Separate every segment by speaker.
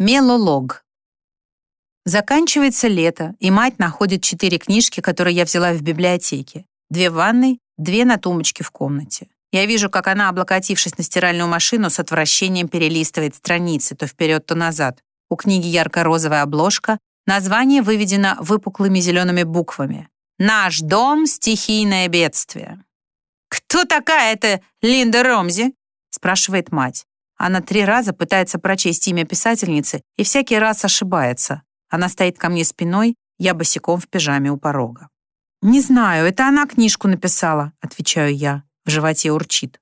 Speaker 1: Мелолог. Заканчивается лето, и мать находит четыре книжки, которые я взяла в библиотеке. Две в ванной, две на тумбочке в комнате. Я вижу, как она, облокотившись на стиральную машину, с отвращением перелистывает страницы то вперед, то назад. У книги ярко-розовая обложка, название выведено выпуклыми зелеными буквами. «Наш дом. Стихийное бедствие». «Кто такая эта Линда Ромзи?» спрашивает мать. Она три раза пытается прочесть имя писательницы и всякий раз ошибается. Она стоит ко мне спиной, я босиком в пижаме у порога. «Не знаю, это она книжку написала», — отвечаю я. В животе урчит.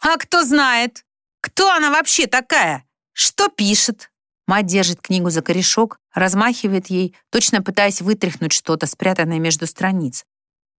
Speaker 1: «А кто знает? Кто она вообще такая? Что пишет?» Мать держит книгу за корешок, размахивает ей, точно пытаясь вытряхнуть что-то, спрятанное между страниц.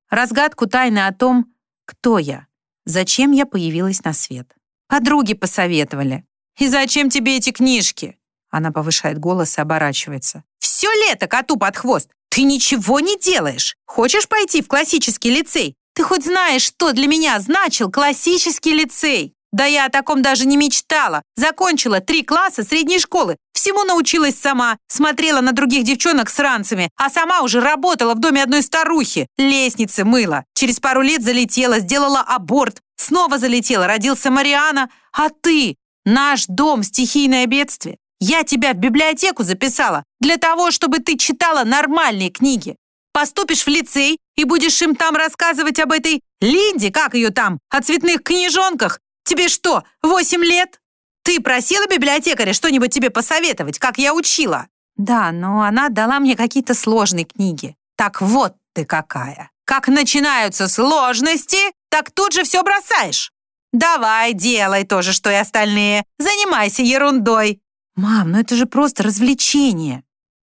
Speaker 1: Разгадку тайны о том, кто я, зачем я появилась на свет. Подруги посоветовали. «И зачем тебе эти книжки?» Она повышает голос и оборачивается. «Все лето коту под хвост! Ты ничего не делаешь! Хочешь пойти в классический лицей? Ты хоть знаешь, что для меня значил классический лицей?» Да я о таком даже не мечтала. Закончила три класса средней школы. Всему научилась сама. Смотрела на других девчонок с ранцами. А сама уже работала в доме одной старухи. Лестницы мыла. Через пару лет залетела, сделала аборт. Снова залетела, родился Мариана. А ты? Наш дом, стихийное бедствие. Я тебя в библиотеку записала для того, чтобы ты читала нормальные книги. Поступишь в лицей и будешь им там рассказывать об этой Линде, как ее там, о цветных книжонках. Тебе что, восемь лет? Ты просила библиотекаря что-нибудь тебе посоветовать, как я учила? Да, но она дала мне какие-то сложные книги. Так вот ты какая. Как начинаются сложности, так тут же все бросаешь. Давай, делай то же, что и остальные. Занимайся ерундой. Мам, ну это же просто развлечение.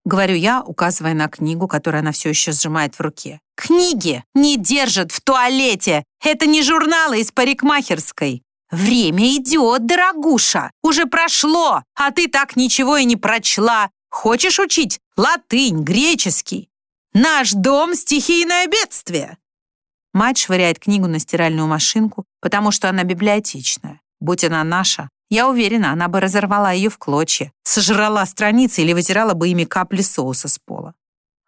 Speaker 1: Говорю я, указывая на книгу, которую она все еще сжимает в руке. Книги не держат в туалете. Это не журналы из парикмахерской. Время идет, дорогуша. Уже прошло, а ты так ничего и не прочла. Хочешь учить латынь, греческий? Наш дом — стихийное бедствие. Мать швыряет книгу на стиральную машинку, потому что она библиотечная. Будь она наша, я уверена, она бы разорвала ее в клочья, сожрала страницы или вытирала бы ими капли соуса с пола.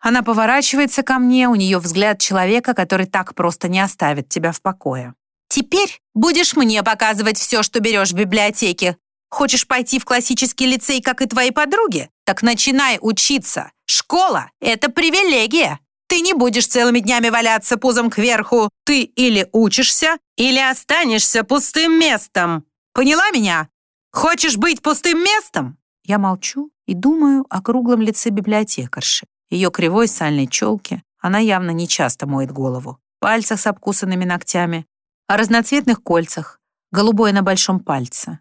Speaker 1: Она поворачивается ко мне, у нее взгляд человека, который так просто не оставит тебя в покое. «Теперь будешь мне показывать все, что берешь в библиотеке. Хочешь пойти в классический лицей, как и твои подруги? Так начинай учиться. Школа — это привилегия. Ты не будешь целыми днями валяться пузом кверху. Ты или учишься, или останешься пустым местом. Поняла меня? Хочешь быть пустым местом?» Я молчу и думаю о круглом лице библиотекарши, ее кривой сальной челке. Она явно не часто моет голову. Пальцах с обкусанными ногтями, о разноцветных кольцах, голубое на большом пальце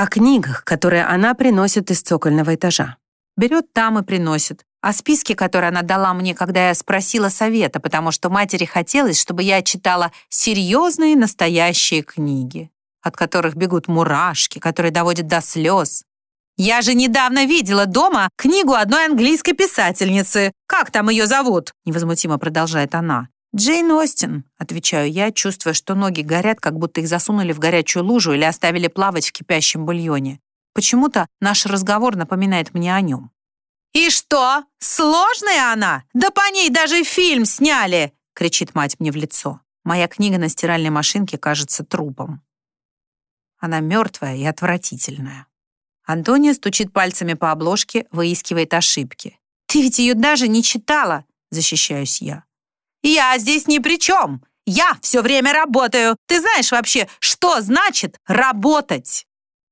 Speaker 1: о книгах, которые она приносит из цокольного этажа. Берет там и приносит. О списке, который она дала мне, когда я спросила совета, потому что матери хотелось, чтобы я читала серьезные настоящие книги, от которых бегут мурашки, которые доводят до слез. Я же недавно видела дома книгу одной английской писательницы. Как там ее зовут? Невозмутимо продолжает она. «Джейн Остин», — отвечаю я, чувствуя, что ноги горят, как будто их засунули в горячую лужу или оставили плавать в кипящем бульоне. Почему-то наш разговор напоминает мне о нем. «И что? Сложная она? Да по ней даже фильм сняли!» — кричит мать мне в лицо. Моя книга на стиральной машинке кажется трупом. Она мертвая и отвратительная. Антония стучит пальцами по обложке, выискивает ошибки. «Ты ведь ее даже не читала!» — защищаюсь я. «Я здесь ни при чем. Я все время работаю. Ты знаешь вообще, что значит работать?»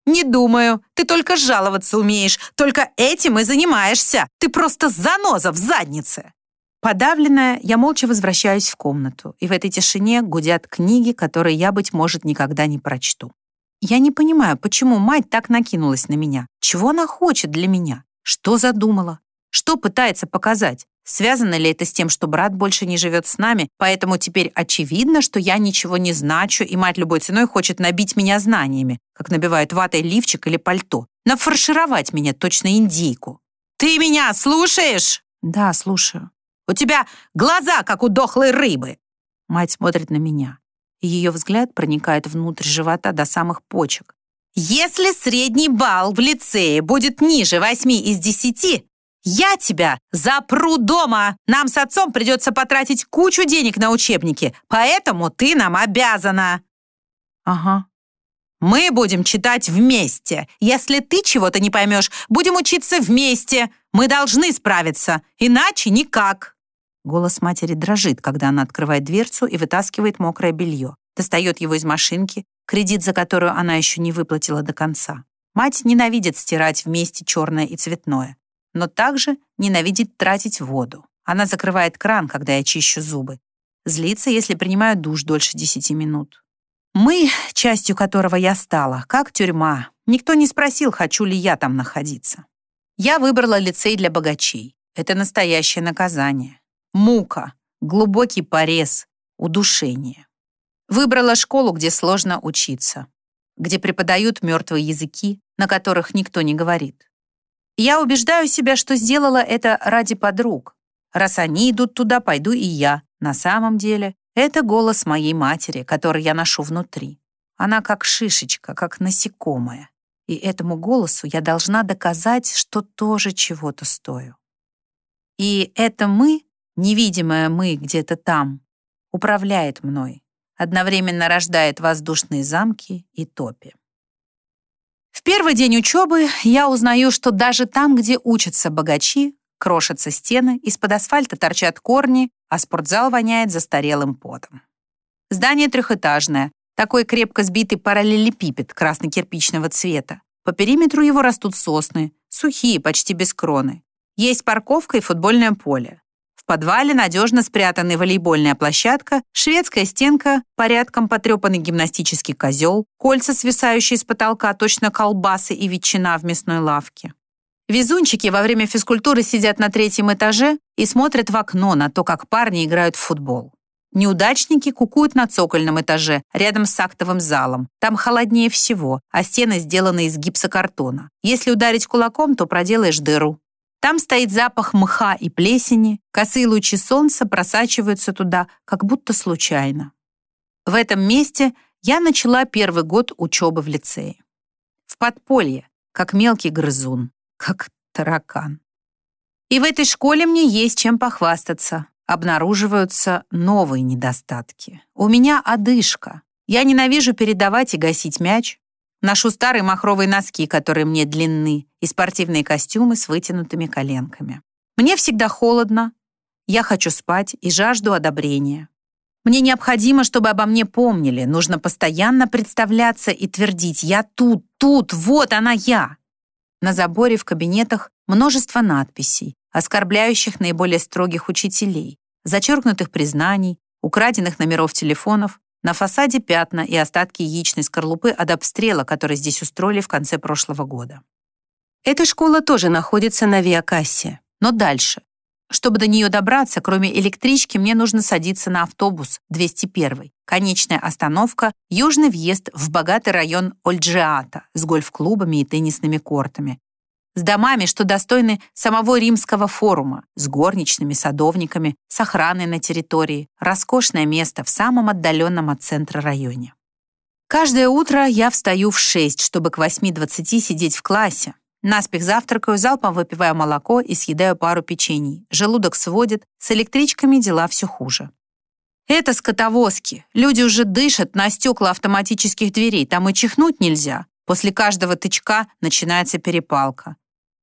Speaker 1: «Не думаю. Ты только жаловаться умеешь. Только этим и занимаешься. Ты просто заноза в заднице». Подавленная, я молча возвращаюсь в комнату, и в этой тишине гудят книги, которые я, быть может, никогда не прочту. Я не понимаю, почему мать так накинулась на меня. Чего она хочет для меня? Что задумала? Что пытается показать? Связано ли это с тем, что брат больше не живет с нами, поэтому теперь очевидно, что я ничего не значу, и мать любой ценой хочет набить меня знаниями, как набивают ватой лифчик или пальто, нафаршировать меня, точно индейку. «Ты меня слушаешь?» «Да, слушаю». «У тебя глаза, как у дохлой рыбы!» Мать смотрит на меня, и ее взгляд проникает внутрь живота до самых почек. Если средний балл в лицее будет ниже 8 из 10, я тебя запру дома. Нам с отцом придется потратить кучу денег на учебники, поэтому ты нам обязана. Ага. Мы будем читать вместе. Если ты чего-то не поймешь, будем учиться вместе. Мы должны справиться, иначе никак. Голос матери дрожит, когда она открывает дверцу и вытаскивает мокрое белье. Достает его из машинки, кредит за которую она еще не выплатила до конца. Мать ненавидит стирать вместе черное и цветное, но также ненавидит тратить воду. Она закрывает кран, когда я чищу зубы. Злится, если принимаю душ дольше 10 минут. Мы, частью которого я стала, как тюрьма. Никто не спросил, хочу ли я там находиться. Я выбрала лицей для богачей. Это настоящее наказание. Мука, глубокий порез, удушение. Выбрала школу, где сложно учиться, где преподают мертвые языки, на которых никто не говорит. Я убеждаю себя, что сделала это ради подруг. Раз они идут туда, пойду и я. На самом деле, это голос моей матери, который я ношу внутри. Она как шишечка, как насекомое. И этому голосу я должна доказать, что тоже чего-то стою. И это мы невидимое «мы» где-то там, управляет мной, одновременно рождает воздушные замки и топи. В первый день учебы я узнаю, что даже там, где учатся богачи, крошатся стены, из-под асфальта торчат корни, а спортзал воняет застарелым потом. Здание трехэтажное, такой крепко сбитый параллелепипед красно-кирпичного цвета. По периметру его растут сосны, сухие, почти без кроны. Есть парковка и футбольное поле подвале надежно спрятаны волейбольная площадка, шведская стенка, порядком потрепанный гимнастический козел, кольца, свисающие с потолка, точно колбасы и ветчина в мясной лавке. Везунчики во время физкультуры сидят на третьем этаже и смотрят в окно на то, как парни играют в футбол. Неудачники кукуют на цокольном этаже, рядом с актовым залом. Там холоднее всего, а стены сделаны из гипсокартона. Если ударить кулаком, то проделаешь дыру. Там стоит запах мха и плесени, косые лучи солнца просачиваются туда, как будто случайно. В этом месте я начала первый год учебы в лицее. В подполье, как мелкий грызун, как таракан. И в этой школе мне есть чем похвастаться. Обнаруживаются новые недостатки. У меня одышка. Я ненавижу передавать и гасить мяч. Ношу старые махровые носки, которые мне длинны, и спортивные костюмы с вытянутыми коленками. Мне всегда холодно, я хочу спать и жажду одобрения. Мне необходимо, чтобы обо мне помнили. Нужно постоянно представляться и твердить «Я тут, тут, вот она я». На заборе в кабинетах множество надписей, оскорбляющих наиболее строгих учителей, зачеркнутых признаний, украденных номеров телефонов, на фасаде пятна и остатки яичной скорлупы от обстрела, который здесь устроили в конце прошлого года. Эта школа тоже находится на Виакассе, но дальше. Чтобы до нее добраться, кроме электрички, мне нужно садиться на автобус 201. Конечная остановка — южный въезд в богатый район Ольджиата с гольф-клубами и теннисными кортами, с домами, что достойны самого римского форума, с горничными, садовниками, с охраной на территории. Роскошное место в самом отдаленном от центра районе. Каждое утро я встаю в 6, чтобы к 8.20 сидеть в классе. Наспех завтракаю, залпом выпиваю молоко и съедаю пару печений. Желудок сводит, с электричками дела все хуже. Это скотовозки. Люди уже дышат на стекла автоматических дверей, там и чихнуть нельзя. После каждого тычка начинается перепалка.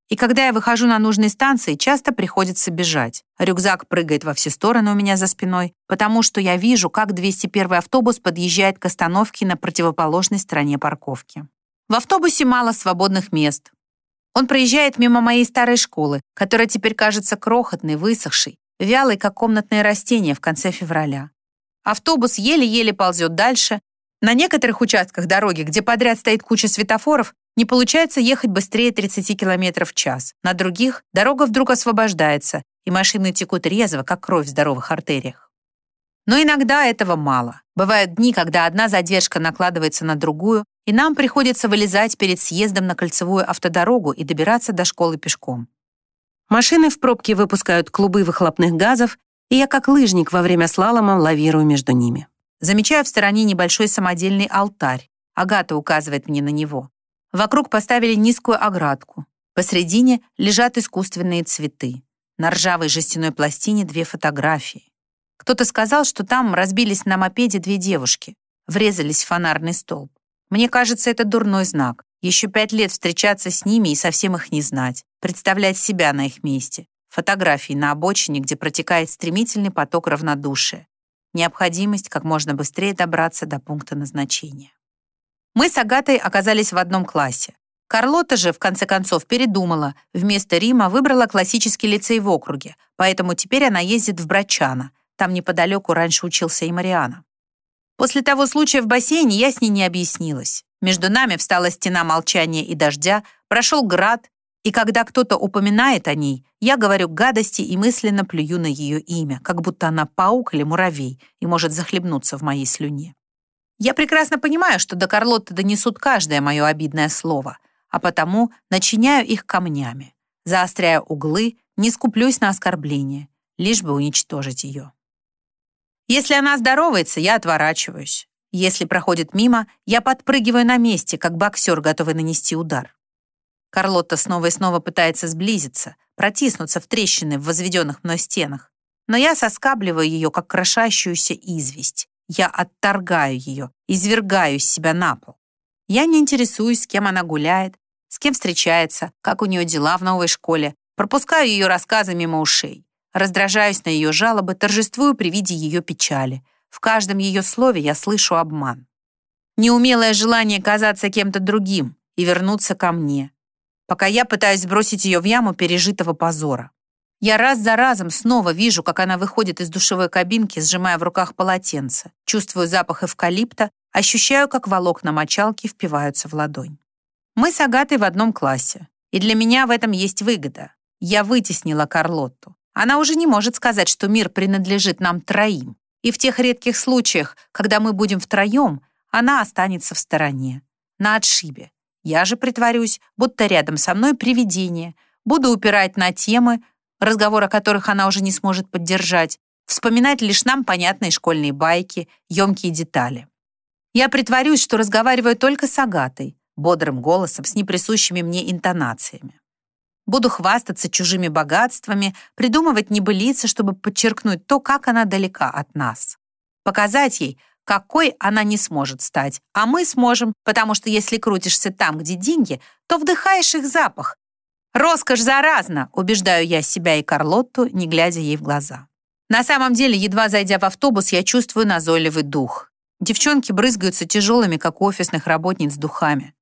Speaker 1: И когда я выхожу на нужной станции, часто приходится бежать. Рюкзак прыгает во все стороны у меня за спиной, потому что я вижу, как 201 автобус подъезжает к остановке на противоположной стороне парковки. В автобусе мало свободных мест. Он проезжает мимо моей старой школы, которая теперь кажется крохотной, высохшей, вялой, как комнатное растение в конце февраля. Автобус еле-еле ползет дальше. На некоторых участках дороги, где подряд стоит куча светофоров, не получается ехать быстрее 30 км в час. На других дорога вдруг освобождается, и машины текут резво, как кровь в здоровых артериях. Но иногда этого мало. Бывают дни, когда одна задержка накладывается на другую, и нам приходится вылезать перед съездом на кольцевую автодорогу и добираться до школы пешком. Машины в пробке выпускают клубы выхлопных газов, и я как лыжник во время слалома лавирую между ними. Замечаю в стороне небольшой самодельный алтарь. Агата указывает мне на него. Вокруг поставили низкую оградку. Посредине лежат искусственные цветы. На ржавой жестяной пластине две фотографии. Кто-то сказал, что там разбились на мопеде две девушки, врезались в фонарный столб. Мне кажется, это дурной знак. Еще пять лет встречаться с ними и совсем их не знать, представлять себя на их месте. Фотографии на обочине, где протекает стремительный поток равнодушия. Необходимость как можно быстрее добраться до пункта назначения. Мы с Агатой оказались в одном классе. Карлота же, в конце концов, передумала. Вместо Рима выбрала классический лицей в округе, поэтому теперь она ездит в Брачано. Там неподалеку раньше учился и Мариана. После того случая в бассейне я с ней не объяснилась. Между нами встала стена молчания и дождя, прошел град, и когда кто-то упоминает о ней, я говорю гадости и мысленно плюю на ее имя, как будто она паук или муравей и может захлебнуться в моей слюне. Я прекрасно понимаю, что до Карлотты донесут каждое мое обидное слово, а потому начиняю их камнями, заостряю углы, не скуплюсь на оскорбление, лишь бы уничтожить ее. Если она здоровается, я отворачиваюсь. Если проходит мимо, я подпрыгиваю на месте, как боксер, готовый нанести удар. Карлотта снова и снова пытается сблизиться, протиснуться в трещины в возведенных мной стенах. Но я соскабливаю ее, как крошащуюся известь. Я отторгаю ее, извергаю из себя на пол. Я не интересуюсь, с кем она гуляет, с кем встречается, как у нее дела в новой школе, пропускаю ее рассказы мимо ушей, раздражаюсь на ее жалобы, торжествую при виде ее печали. В каждом ее слове я слышу обман. Неумелое желание казаться кем-то другим и вернуться ко мне, пока я пытаюсь сбросить ее в яму пережитого позора. Я раз за разом снова вижу, как она выходит из душевой кабинки, сжимая в руках полотенце, чувствую запах эвкалипта, ощущаю, как волокна мочалки впиваются в ладонь. Мы с Агатой в одном классе, и для меня в этом есть выгода. Я вытеснила Карлотту. Она уже не может сказать, что мир принадлежит нам троим. И в тех редких случаях, когда мы будем втроем, она останется в стороне, на отшибе. Я же притворюсь, будто рядом со мной привидение, буду упирать на темы, разговор о которых она уже не сможет поддержать, вспоминать лишь нам понятные школьные байки, емкие детали. Я притворюсь, что разговариваю только с Агатой, бодрым голосом, с неприсущими мне интонациями. Буду хвастаться чужими богатствами, придумывать небылицы, чтобы подчеркнуть то, как она далека от нас. Показать ей, какой она не сможет стать, а мы сможем, потому что если крутишься там, где деньги, то вдыхаешь их запах. Роскошь заразна, убеждаю я себя и Карлотту, не глядя ей в глаза. На самом деле, едва зайдя в автобус, я чувствую назойливый дух. Девчонки брызгаются тяжелыми, как у офисных работниц, духами.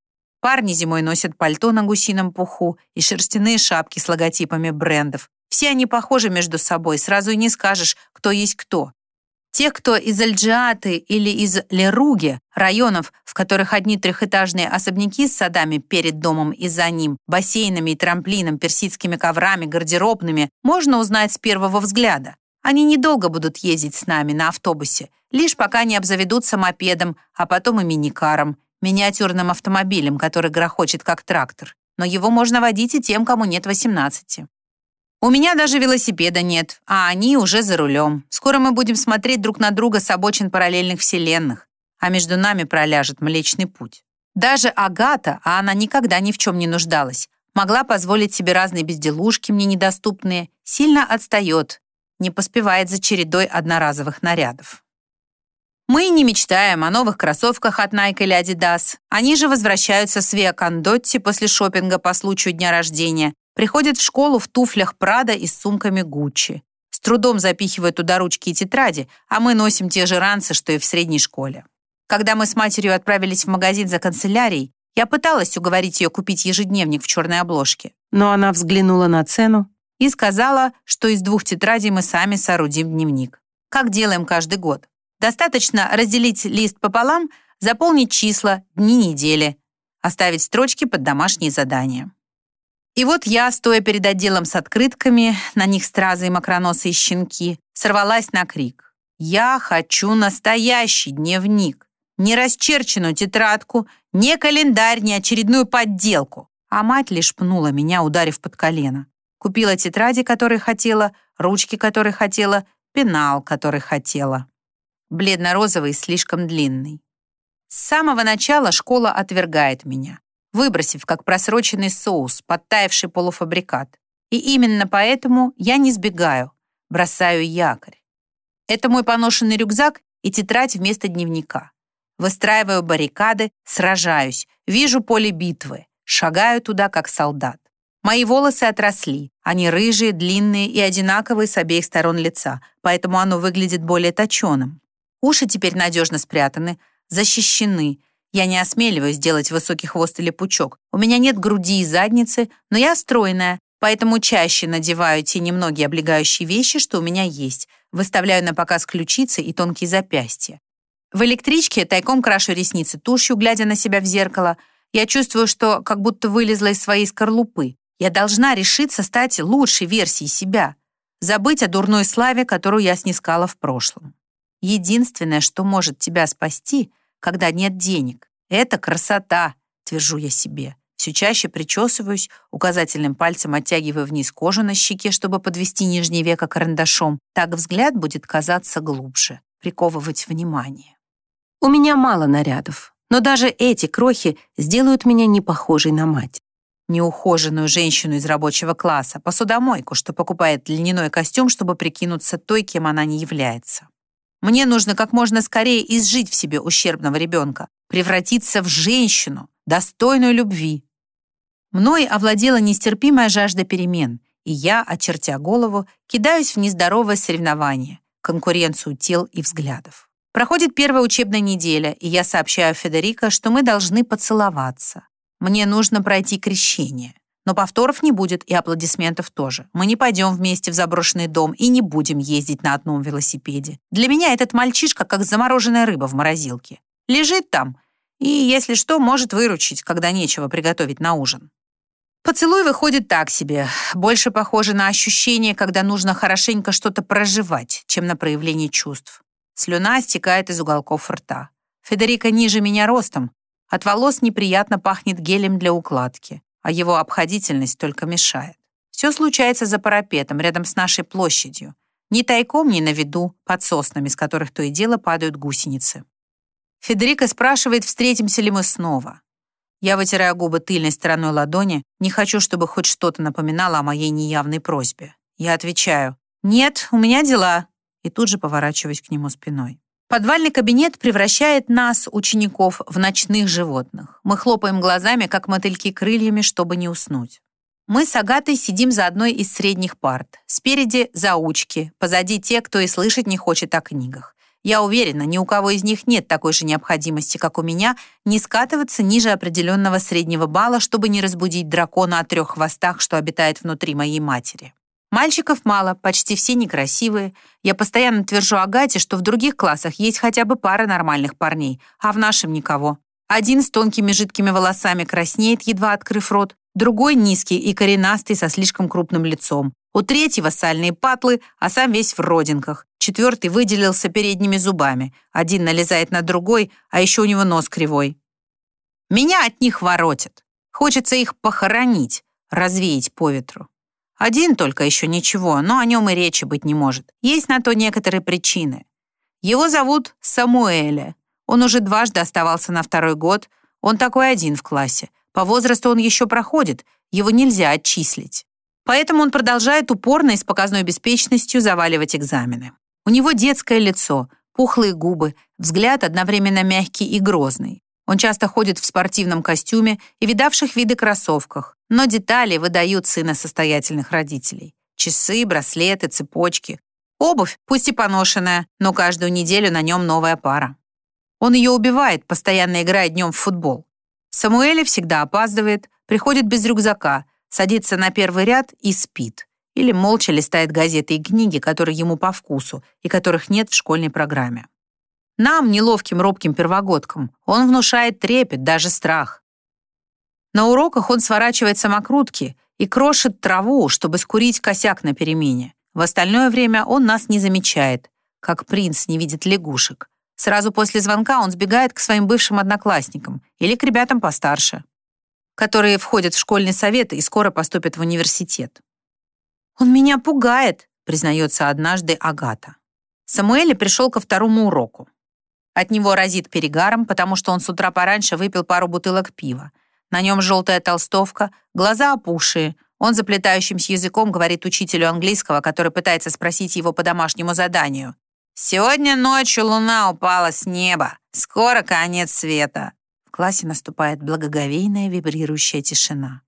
Speaker 1: Парни зимой носят пальто на гусином пуху и шерстяные шапки с логотипами брендов. Все они похожи между собой, сразу и не скажешь, кто есть кто. Те, кто из Альджиаты или из Леруги, районов, в которых одни трехэтажные особняки с садами перед домом и за ним, бассейнами и трамплином, персидскими коврами, гардеробными, можно узнать с первого взгляда. Они недолго будут ездить с нами на автобусе, лишь пока не обзаведутся мопедом, а потом и миникаром, миниатюрным автомобилем, который грохочет как трактор. Но его можно водить и тем, кому нет 18. У меня даже велосипеда нет, а они уже за рулем. Скоро мы будем смотреть друг на друга с обочин параллельных вселенных, а между нами проляжет Млечный Путь. Даже Агата, а она никогда ни в чем не нуждалась, могла позволить себе разные безделушки мне недоступные, сильно отстает, не поспевает за чередой одноразовых нарядов. Мы не мечтаем о новых кроссовках от Nike или Adidas. Они же возвращаются с Виа после шопинга по случаю дня рождения Приходит в школу в туфлях Прада и с сумками Гуччи. С трудом запихивает туда ручки и тетради, а мы носим те же ранцы, что и в средней школе. Когда мы с матерью отправились в магазин за канцелярией, я пыталась уговорить ее купить ежедневник в черной обложке. Но она взглянула на цену и сказала, что из двух тетрадей мы сами соорудим дневник. Как делаем каждый год. Достаточно разделить лист пополам, заполнить числа, дни недели, оставить строчки под домашние задания. И вот я, стоя перед отделом с открытками, на них стразы и макроносые щенки, сорвалась на крик. «Я хочу настоящий дневник! Не расчерченную тетрадку, не календарь, не очередную подделку!» А мать лишь пнула меня, ударив под колено. Купила тетради, которые хотела, ручки, которые хотела, пенал, который хотела. Бледно-розовый, слишком длинный. С самого начала школа отвергает меня. Выбросив, как просроченный соус, подтаявший полуфабрикат. И именно поэтому я не сбегаю, бросаю якорь. Это мой поношенный рюкзак и тетрадь вместо дневника. Выстраиваю баррикады, сражаюсь, вижу поле битвы, шагаю туда, как солдат. Мои волосы отросли, они рыжие, длинные и одинаковые с обеих сторон лица, поэтому оно выглядит более точеным. Уши теперь надежно спрятаны, защищены. Я не осмеливаюсь делать высокий хвост или пучок. У меня нет груди и задницы, но я стройная, поэтому чаще надеваю те немногие облегающие вещи, что у меня есть. Выставляю на показ ключицы и тонкие запястья. В электричке тайком крашу ресницы тушью, глядя на себя в зеркало. Я чувствую, что как будто вылезла из своей скорлупы. Я должна решиться стать лучшей версией себя, забыть о дурной славе, которую я снискала в прошлом. Единственное, что может тебя спасти, когда нет денег, это красота, твержу я себе. Все чаще причесываюсь, указательным пальцем оттягиваю вниз кожу на щеке, чтобы подвести нижнее веко карандашом. Так взгляд будет казаться глубже, приковывать внимание. У меня мало нарядов, но даже эти крохи сделают меня не похожей на мать. Неухоженную женщину из рабочего класса, посудомойку, что покупает льняной костюм, чтобы прикинуться той, кем она не является. Мне нужно как можно скорее изжить в себе ущербного ребенка, превратиться в женщину, достойную любви. Мной овладела нестерпимая жажда перемен, и я, очертя голову, кидаюсь в нездоровое соревнование, конкуренцию тел и взглядов. Проходит первая учебная неделя, и я сообщаю Федерико, что мы должны поцеловаться. Мне нужно пройти крещение. Но повторов не будет и аплодисментов тоже. Мы не пойдем вместе в заброшенный дом и не будем ездить на одном велосипеде. Для меня этот мальчишка как замороженная рыба в морозилке. Лежит там и, если что, может выручить, когда нечего приготовить на ужин. Поцелуй выходит так себе, больше похоже на ощущение, когда нужно хорошенько что-то проживать, чем на проявление чувств. Слюна стекает из уголков рта. Федерика ниже меня ростом. От волос неприятно пахнет гелем для укладки а его обходительность только мешает. Все случается за парапетом, рядом с нашей площадью. Ни тайком, ни на виду, под соснами, с которых то и дело падают гусеницы. Федерико спрашивает, встретимся ли мы снова. Я вытираю губы тыльной стороной ладони, не хочу, чтобы хоть что-то напоминало о моей неявной просьбе. Я отвечаю, «Нет, у меня дела», и тут же поворачиваюсь к нему спиной. Подвальный кабинет превращает нас, учеников, в ночных животных. Мы хлопаем глазами, как мотыльки крыльями, чтобы не уснуть. Мы с Агатой сидим за одной из средних парт. Спереди — заучки, позади те, кто и слышать не хочет о книгах. Я уверена, ни у кого из них нет такой же необходимости, как у меня, не скатываться ниже определенного среднего балла, чтобы не разбудить дракона о трех хвостах, что обитает внутри моей матери. Мальчиков мало, почти все некрасивые. Я постоянно твержу Агате, что в других классах есть хотя бы пара нормальных парней, а в нашем никого. Один с тонкими жидкими волосами краснеет, едва открыв рот, другой низкий и коренастый со слишком крупным лицом. У третьего сальные патлы, а сам весь в родинках. Четвертый выделился передними зубами. Один налезает на другой, а еще у него нос кривой. Меня от них воротит. Хочется их похоронить, развеять по ветру. Один только еще ничего, но о нем и речи быть не может. Есть на то некоторые причины. Его зовут Самуэля. Он уже дважды оставался на второй год. Он такой один в классе. По возрасту он еще проходит, его нельзя отчислить. Поэтому он продолжает упорно и с показной беспечностью заваливать экзамены. У него детское лицо, пухлые губы, взгляд одновременно мягкий и грозный. Он часто ходит в спортивном костюме и видавших виды кроссовках, но детали выдают сына состоятельных родителей. Часы, браслеты, цепочки. Обувь, пусть и поношенная, но каждую неделю на нем новая пара. Он ее убивает, постоянно играя днем в футбол. Самуэли всегда опаздывает, приходит без рюкзака, садится на первый ряд и спит. Или молча листает газеты и книги, которые ему по вкусу и которых нет в школьной программе. Нам, неловким робким первогодкам, он внушает трепет, даже страх. На уроках он сворачивает самокрутки и крошит траву, чтобы скурить косяк на перемене. В остальное время он нас не замечает, как принц не видит лягушек. Сразу после звонка он сбегает к своим бывшим одноклассникам или к ребятам постарше, которые входят в школьный совет и скоро поступят в университет. «Он меня пугает», — признается однажды Агата. Самуэль пришел ко второму уроку. От него разит перегаром, потому что он с утра пораньше выпил пару бутылок пива. На нем желтая толстовка, глаза опухшие. Он заплетающимся языком говорит учителю английского, который пытается спросить его по домашнему заданию. «Сегодня ночью луна упала с неба. Скоро конец света». В классе наступает благоговейная вибрирующая тишина.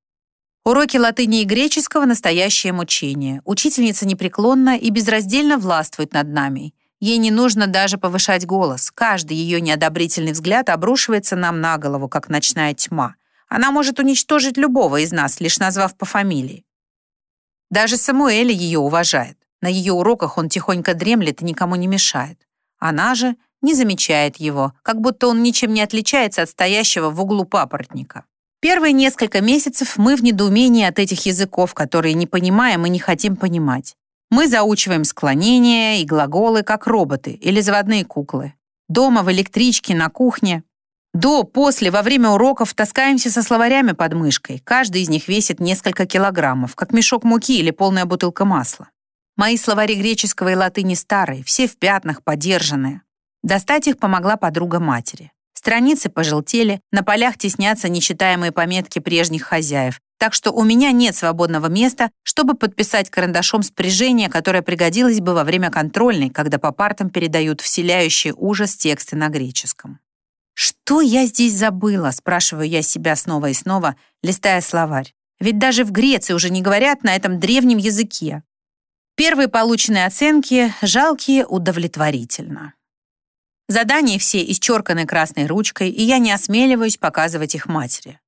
Speaker 1: Уроки латыни и греческого — настоящее мучение. Учительница непреклонна и безраздельно властвует над нами. Ей не нужно даже повышать голос. Каждый ее неодобрительный взгляд обрушивается нам на голову, как ночная тьма. Она может уничтожить любого из нас, лишь назвав по фамилии. Даже Самуэль ее уважает. На ее уроках он тихонько дремлет и никому не мешает. Она же не замечает его, как будто он ничем не отличается от стоящего в углу папоротника. Первые несколько месяцев мы в недоумении от этих языков, которые не понимаем и не хотим понимать. Мы заучиваем склонения и глаголы, как роботы или заводные куклы. Дома, в электричке, на кухне. До, после, во время уроков таскаемся со словарями под мышкой. Каждый из них весит несколько килограммов, как мешок муки или полная бутылка масла. Мои словари греческого и латыни старые, все в пятнах, подержанные. Достать их помогла подруга матери. Страницы пожелтели, на полях теснятся нечитаемые пометки прежних хозяев, так что у меня нет свободного места, чтобы подписать карандашом спряжение, которое пригодилось бы во время контрольной, когда по партам передают вселяющий ужас тексты на греческом. «Что я здесь забыла?» — спрашиваю я себя снова и снова, листая словарь. Ведь даже в Греции уже не говорят на этом древнем языке. Первые полученные оценки жалкие удовлетворительно. Задания все исчерканы красной ручкой, и я не осмеливаюсь показывать их матери.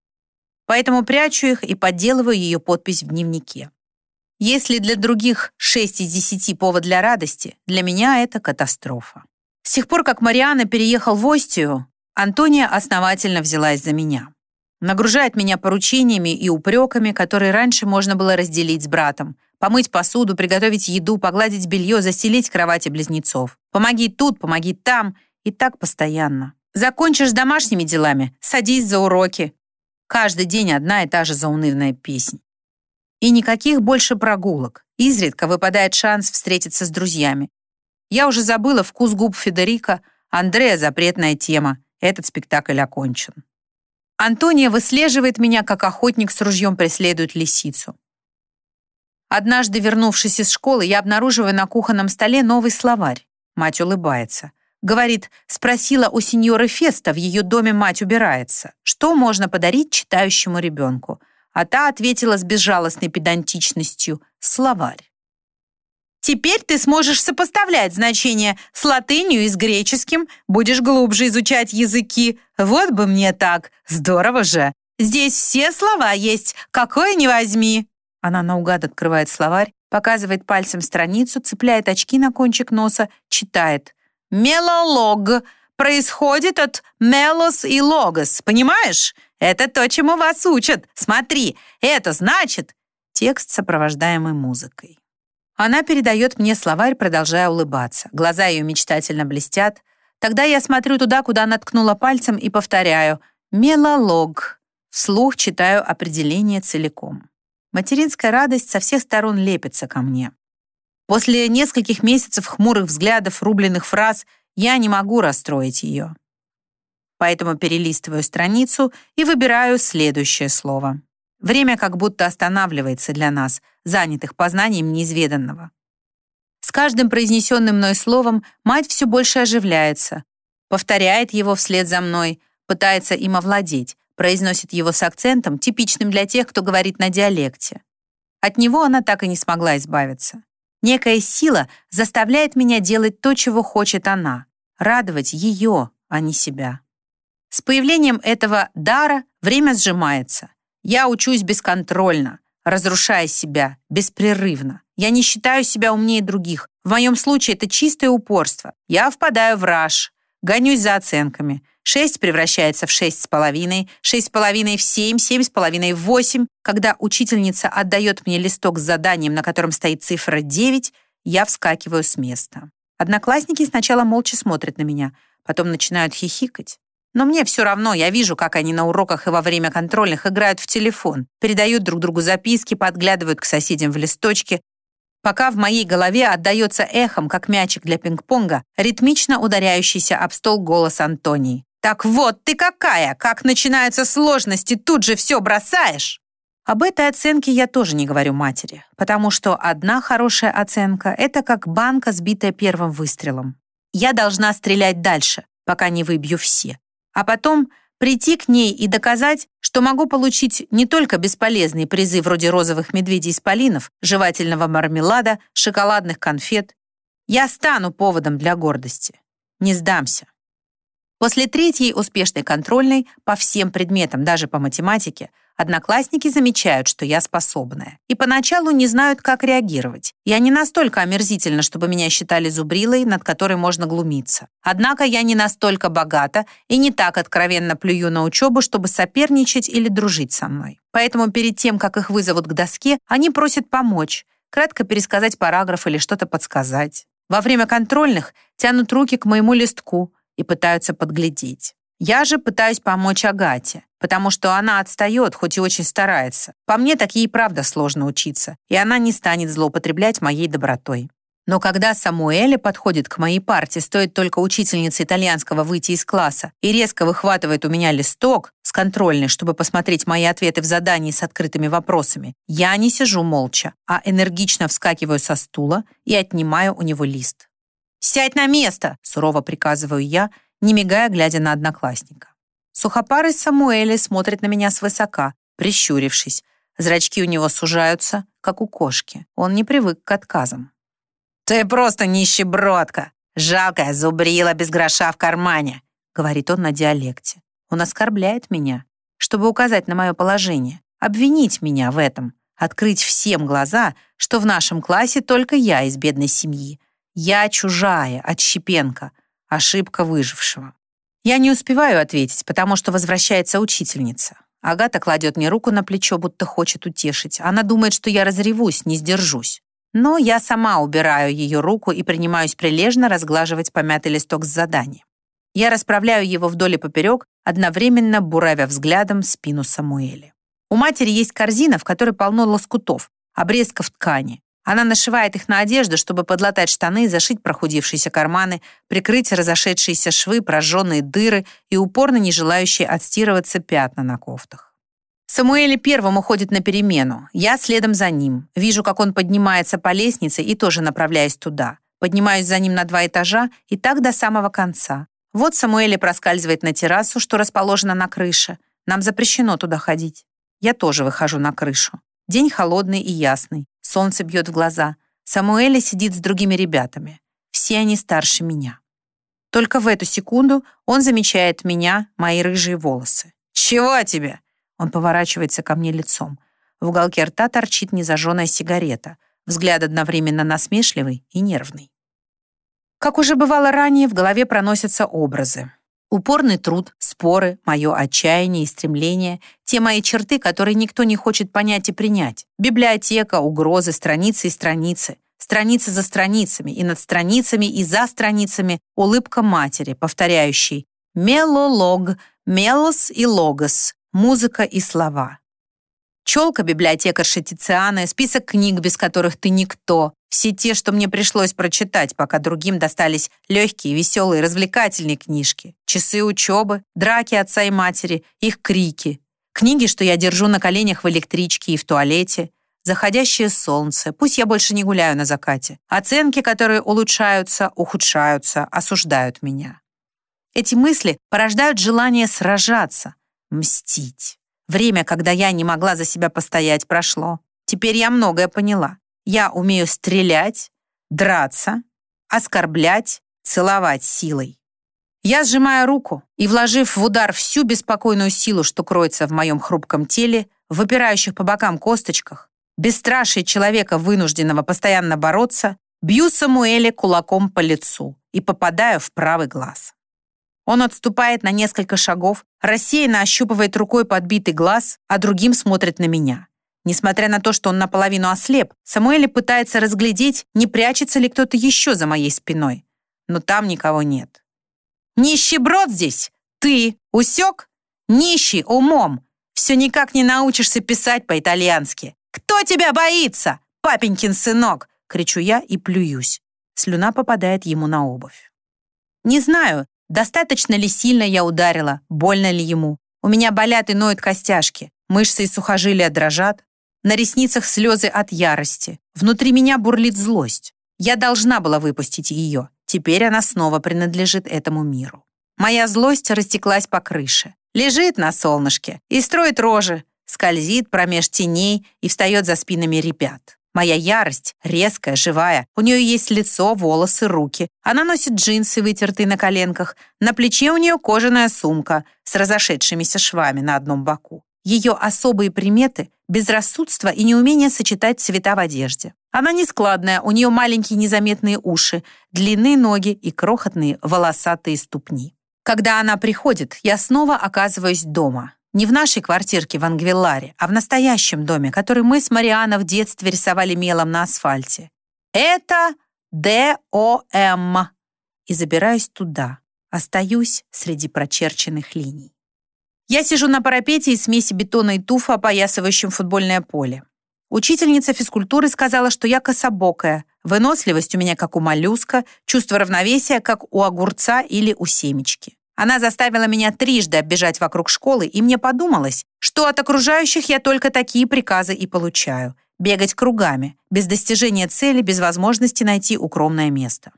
Speaker 1: Поэтому прячу их и подделываю ее подпись в дневнике. Если для других 6 из 10 повод для радости, для меня это катастрофа. С тех пор, как Мариана переехал в Остию, Антония основательно взялась за меня. Нагружает меня поручениями и упреками, которые раньше можно было разделить с братом. Помыть посуду, приготовить еду, погладить белье, застелить кровати близнецов. Помоги тут, помоги там — и так постоянно. Закончишь домашними делами, садись за уроки. Каждый день одна и та же заунывная песня. И никаких больше прогулок. Изредка выпадает шанс встретиться с друзьями. Я уже забыла вкус губ Федерика, Андрея запретная тема. Этот спектакль окончен. Антония выслеживает меня, как охотник с ружьем преследует лисицу. Однажды, вернувшись из школы, я обнаруживаю на кухонном столе новый словарь. Мать улыбается. Говорит, спросила у сеньоры Феста, в ее доме мать убирается. Что можно подарить читающему ребенку? А та ответила с безжалостной педантичностью «словарь». Теперь ты сможешь сопоставлять значения с латынью и с греческим, будешь глубже изучать языки. Вот бы мне так. Здорово же. Здесь все слова есть, какое ни возьми. Она наугад открывает словарь, показывает пальцем страницу, цепляет очки на кончик носа, читает. Мелолог происходит от мелос и логос, понимаешь? Это то, чему вас учат. Смотри, это значит...» Текст, сопровождаемый музыкой. Она передает мне словарь, продолжая улыбаться. Глаза ее мечтательно блестят. Тогда я смотрю туда, куда она ткнула пальцем, и повторяю «мелолог». Вслух читаю определение целиком. Материнская радость со всех сторон лепится ко мне. После нескольких месяцев хмурых взглядов, рубленых фраз, я не могу расстроить ее. Поэтому перелистываю страницу и выбираю следующее слово. Время как будто останавливается для нас, занятых познанием неизведанного. С каждым произнесенным мной словом мать все больше оживляется, повторяет его вслед за мной, пытается им овладеть, произносит его с акцентом, типичным для тех, кто говорит на диалекте. От него она так и не смогла избавиться. Некая сила заставляет меня делать то, чего хочет она, радовать ее, а не себя. С появлением этого дара время сжимается. Я учусь бесконтрольно, разрушая себя, беспрерывно. Я не считаю себя умнее других. В моем случае это чистое упорство. Я впадаю в раж, гонюсь за оценками — Шесть превращается в шесть с половиной, шесть с половиной в семь, семь с половиной в восемь. Когда учительница отдает мне листок с заданием, на котором стоит цифра девять, я вскакиваю с места. Одноклассники сначала молча смотрят на меня, потом начинают хихикать. Но мне все равно, я вижу, как они на уроках и во время контрольных играют в телефон, передают друг другу записки, подглядывают к соседям в листочке, пока в моей голове отдается эхом, как мячик для пинг-понга, ритмично ударяющийся об стол голос Антонии. Так вот ты какая! Как начинаются сложности, тут же все бросаешь!» Об этой оценке я тоже не говорю матери, потому что одна хорошая оценка — это как банка, сбитая первым выстрелом. Я должна стрелять дальше, пока не выбью все. А потом прийти к ней и доказать, что могу получить не только бесполезные призы вроде розовых медведей из полинов, жевательного мармелада, шоколадных конфет. Я стану поводом для гордости. Не сдамся. После третьей успешной контрольной по всем предметам, даже по математике, одноклассники замечают, что я способная. И поначалу не знают, как реагировать. Я не настолько омерзительна, чтобы меня считали зубрилой, над которой можно глумиться. Однако я не настолько богата и не так откровенно плюю на учебу, чтобы соперничать или дружить со мной. Поэтому перед тем, как их вызовут к доске, они просят помочь, кратко пересказать параграф или что-то подсказать. Во время контрольных тянут руки к моему листку, и пытаются подглядеть. Я же пытаюсь помочь Агате, потому что она отстает, хоть и очень старается. По мне, так ей правда сложно учиться, и она не станет злоупотреблять моей добротой. Но когда Самуэле подходит к моей парте, стоит только учительнице итальянского выйти из класса и резко выхватывает у меня листок с контрольной, чтобы посмотреть мои ответы в задании с открытыми вопросами, я не сижу молча, а энергично вскакиваю со стула и отнимаю у него лист. «Сядь на место!» — сурово приказываю я, не мигая, глядя на одноклассника. Сухопарый Самуэли смотрит на меня свысока, прищурившись. Зрачки у него сужаются, как у кошки. Он не привык к отказам. «Ты просто нищебродка! Жалкая зубрила без гроша в кармане!» — говорит он на диалекте. Он оскорбляет меня, чтобы указать на мое положение, обвинить меня в этом, открыть всем глаза, что в нашем классе только я из бедной семьи, я чужая, отщепенка, ошибка выжившего. Я не успеваю ответить, потому что возвращается учительница. Агата кладет мне руку на плечо, будто хочет утешить. Она думает, что я разревусь, не сдержусь. Но я сама убираю ее руку и принимаюсь прилежно разглаживать помятый листок с заданием. Я расправляю его вдоль и поперек, одновременно буравя взглядом спину Самуэля. У матери есть корзина, в которой полно лоскутов, обрезков ткани. Она нашивает их на одежду, чтобы подлатать штаны, зашить прохудившиеся карманы, прикрыть разошедшиеся швы, прожженные дыры и упорно не желающие отстирываться пятна на кофтах. Самуэль первым уходит на перемену. Я следом за ним. Вижу, как он поднимается по лестнице и тоже направляюсь туда. Поднимаюсь за ним на два этажа и так до самого конца. Вот Самуэль проскальзывает на террасу, что расположена на крыше. Нам запрещено туда ходить. Я тоже выхожу на крышу. День холодный и ясный. Солнце бьет в глаза. Самуэля сидит с другими ребятами. Все они старше меня. Только в эту секунду он замечает меня, мои рыжие волосы. «Чего тебе?» Он поворачивается ко мне лицом. В уголке рта торчит незажженная сигарета. Взгляд одновременно насмешливый и нервный. Как уже бывало ранее, в голове проносятся образы. Упорный труд, споры, мое отчаяние и стремление, те мои черты, которые никто не хочет понять и принять. Библиотека, угрозы, страницы и страницы. Страницы за страницами, и над страницами, и за страницами улыбка матери, повторяющей «мелолог», «мелос» и «логос», музыка и слова. Челка библиотекарша Тициана, список книг, без которых ты никто. Все те, что мне пришлось прочитать, пока другим достались легкие, веселые, развлекательные книжки. Часы учебы, драки отца и матери, их крики. Книги, что я держу на коленях в электричке и в туалете. Заходящее солнце. Пусть я больше не гуляю на закате. Оценки, которые улучшаются, ухудшаются, осуждают меня. Эти мысли порождают желание сражаться, мстить. Время, когда я не могла за себя постоять, прошло. Теперь я многое поняла. Я умею стрелять, драться, оскорблять, целовать силой. Я сжимаю руку и, вложив в удар всю беспокойную силу, что кроется в моем хрупком теле, в выпирающих по бокам косточках, бесстрашие человека, вынужденного постоянно бороться, бью Самуэле кулаком по лицу и попадаю в правый глаз. Он отступает на несколько шагов, рассеянно ощупывает рукой подбитый глаз, а другим смотрит на меня. Несмотря на то, что он наполовину ослеп, Самуэль пытается разглядеть, не прячется ли кто-то еще за моей спиной. Но там никого нет. «Нищеброд здесь! Ты! Усек? Нищий умом! Все никак не научишься писать по-итальянски! Кто тебя боится, папенькин сынок?» Кричу я и плююсь. Слюна попадает ему на обувь. Не знаю, Достаточно ли сильно я ударила, больно ли ему? У меня болят и ноют костяшки, мышцы и сухожилия дрожат, на ресницах слезы от ярости. Внутри меня бурлит злость. Я должна была выпустить ее. Теперь она снова принадлежит этому миру. Моя злость растеклась по крыше. Лежит на солнышке и строит рожи, скользит промеж теней и встает за спинами ребят. Моя ярость резкая, живая. У нее есть лицо, волосы, руки. Она носит джинсы, вытертые на коленках. На плече у нее кожаная сумка с разошедшимися швами на одном боку. Ее особые приметы — безрассудство и неумение сочетать цвета в одежде. Она нескладная, у нее маленькие незаметные уши, длинные ноги и крохотные волосатые ступни. Когда она приходит, я снова оказываюсь дома. Не в нашей квартирке в Ангвилларе, а в настоящем доме, который мы с Марианой в детстве рисовали мелом на асфальте. Это ДОМ. И забираюсь туда. Остаюсь среди прочерченных линий. Я сижу на парапете из смеси бетона и туфа, опоясывающим футбольное поле. Учительница физкультуры сказала, что я кособокая, выносливость у меня как у моллюска, чувство равновесия как у огурца или у семечки. Она заставила меня трижды оббежать вокруг школы, и мне подумалось, что от окружающих я только такие приказы и получаю. Бегать кругами, без достижения цели, без возможности найти укромное место.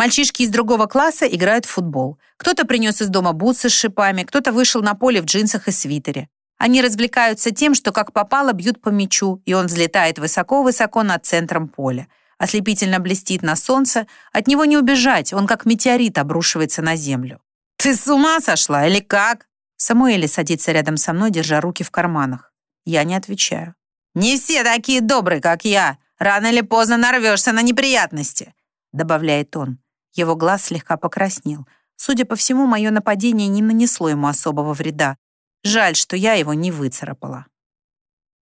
Speaker 1: Мальчишки из другого класса играют в футбол. Кто-то принес из дома бутсы с шипами, кто-то вышел на поле в джинсах и свитере. Они развлекаются тем, что как попало бьют по мячу, и он взлетает высоко-высоко над центром поля. Ослепительно блестит на солнце, от него не убежать, он как метеорит обрушивается на землю. «Ты с ума сошла или как?» Самуэли садится рядом со мной, держа руки в карманах. Я не отвечаю. «Не все такие добрые, как я. Рано или поздно нарвешься на неприятности», добавляет он. Его глаз слегка покраснел. Судя по всему, мое нападение не нанесло ему особого вреда. Жаль, что я его не выцарапала.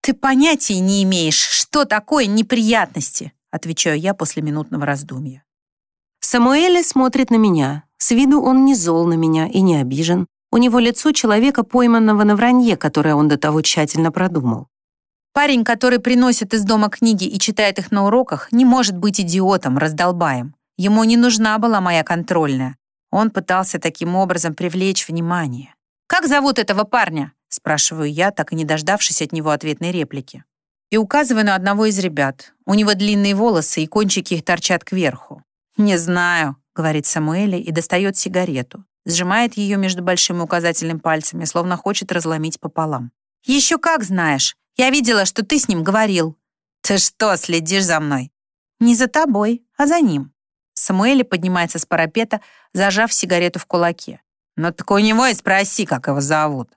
Speaker 1: «Ты понятия не имеешь, что такое неприятности», отвечаю я после минутного раздумья.
Speaker 2: Самуэле смотрит на меня. С виду он не зол на меня и не обижен. У него лицо человека, пойманного на вранье, которое он до того тщательно продумал.
Speaker 1: Парень, который приносит из дома книги и читает их на уроках, не может быть идиотом, раздолбаем. Ему не нужна была моя контрольная. Он пытался таким образом привлечь внимание. «Как зовут этого парня?» — спрашиваю я, так и не дождавшись от него ответной реплики. И указываю на одного из ребят. У него длинные волосы, и кончики их торчат кверху. «Не знаю», — говорит Самуэли и достает сигарету. Сжимает ее между большим и указательным пальцами, словно хочет разломить пополам. «Еще как знаешь. Я видела, что ты с ним говорил». «Ты что, следишь за мной?» «Не за тобой, а за ним». Самуэли поднимается с парапета, зажав сигарету в кулаке. «Ну так у него и спроси, как его зовут».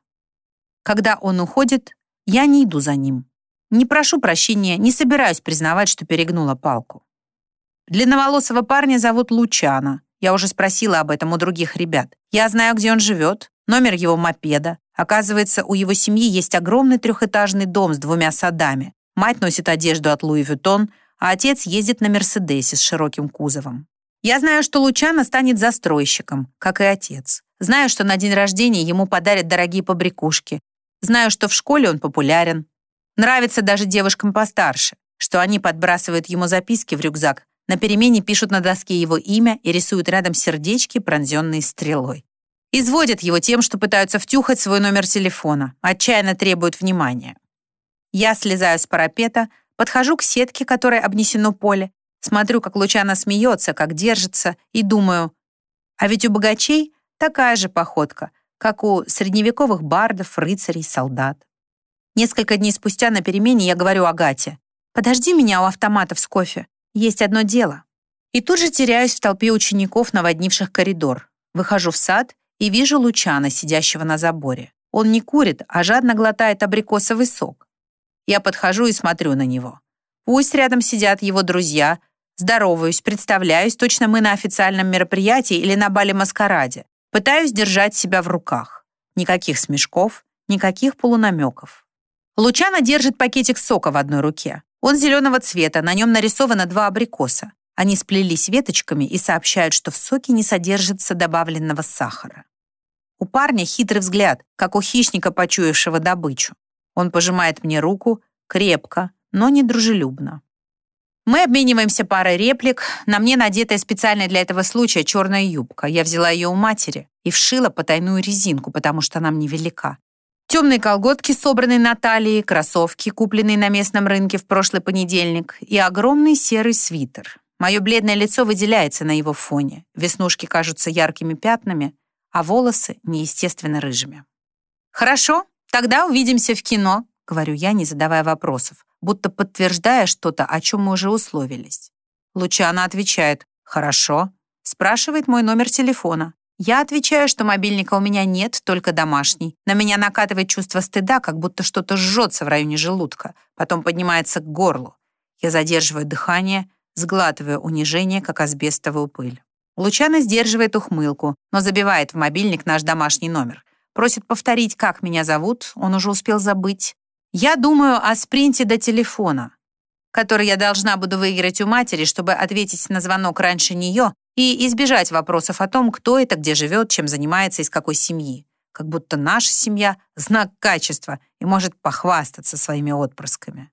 Speaker 1: Когда он уходит, я не иду за ним. Не прошу прощения, не собираюсь признавать, что перегнула палку. Длинноволосого парня зовут Лучана. Я уже спросила об этом у других ребят. Я знаю, где он живет, номер его мопеда. Оказывается, у его семьи есть огромный трехэтажный дом с двумя садами. Мать носит одежду от Луи Vuitton, а отец ездит на Мерседесе с широким кузовом. Я знаю, что Лучано станет застройщиком, как и отец. Знаю, что на день рождения ему подарят дорогие побрякушки. Знаю, что в школе он популярен. Нравится даже девушкам постарше, что они подбрасывают ему записки в рюкзак, на перемене пишут на доске его имя и рисуют рядом сердечки, пронзенные стрелой. Изводят его тем, что пытаются втюхать свой номер телефона, отчаянно требуют внимания. Я слезаю с парапета, Подхожу к сетке, которой обнесено поле, смотрю, как Лучана смеется, как держится, и думаю, а ведь у богачей такая же походка, как у средневековых бардов, рыцарей, солдат. Несколько дней спустя на перемене я говорю Агате, «Подожди меня у автоматов с кофе, есть одно дело». И тут же теряюсь в толпе учеников, наводнивших коридор. Выхожу в сад и вижу Лучана, сидящего на заборе. Он не курит, а жадно глотает абрикосовый сок. Я подхожу и смотрю на него. Пусть рядом сидят его друзья. Здороваюсь, представляюсь, точно мы на официальном мероприятии или на бале-маскараде. Пытаюсь держать себя в руках. Никаких смешков, никаких полунамеков. Лучана держит пакетик сока в одной руке. Он зеленого цвета, на нем нарисовано два абрикоса. Они сплелись веточками и сообщают, что в соке не содержится добавленного сахара. У парня хитрый взгляд, как у хищника, почуявшего добычу. Он пожимает мне руку, крепко, но не дружелюбно. Мы обмениваемся парой реплик. На мне надетая специально для этого случая черная юбка. Я взяла ее у матери и вшила потайную резинку, потому что она мне велика. Темные колготки, собранные на талии, кроссовки, купленные на местном рынке в прошлый понедельник, и огромный серый свитер. Мое бледное лицо выделяется на его фоне. Веснушки кажутся яркими пятнами, а волосы неестественно рыжими. «Хорошо, тогда увидимся в кино», — говорю я, не задавая вопросов будто подтверждая что-то, о чем мы уже условились. Лучана отвечает «Хорошо», спрашивает мой номер телефона. Я отвечаю, что мобильника у меня нет, только домашний. На меня накатывает чувство стыда, как будто что-то жжется в районе желудка, потом поднимается к горлу. Я задерживаю дыхание, сглатываю унижение, как асбестовую пыль. Лучано сдерживает ухмылку, но забивает в мобильник наш домашний номер. Просит повторить, как меня зовут, он уже успел забыть. Я думаю о спринте до телефона, который я должна буду выиграть у матери, чтобы ответить на звонок раньше нее и избежать вопросов о том, кто это, где живет, чем занимается, из какой семьи. Как будто наша семья — знак качества и может похвастаться своими отпрысками.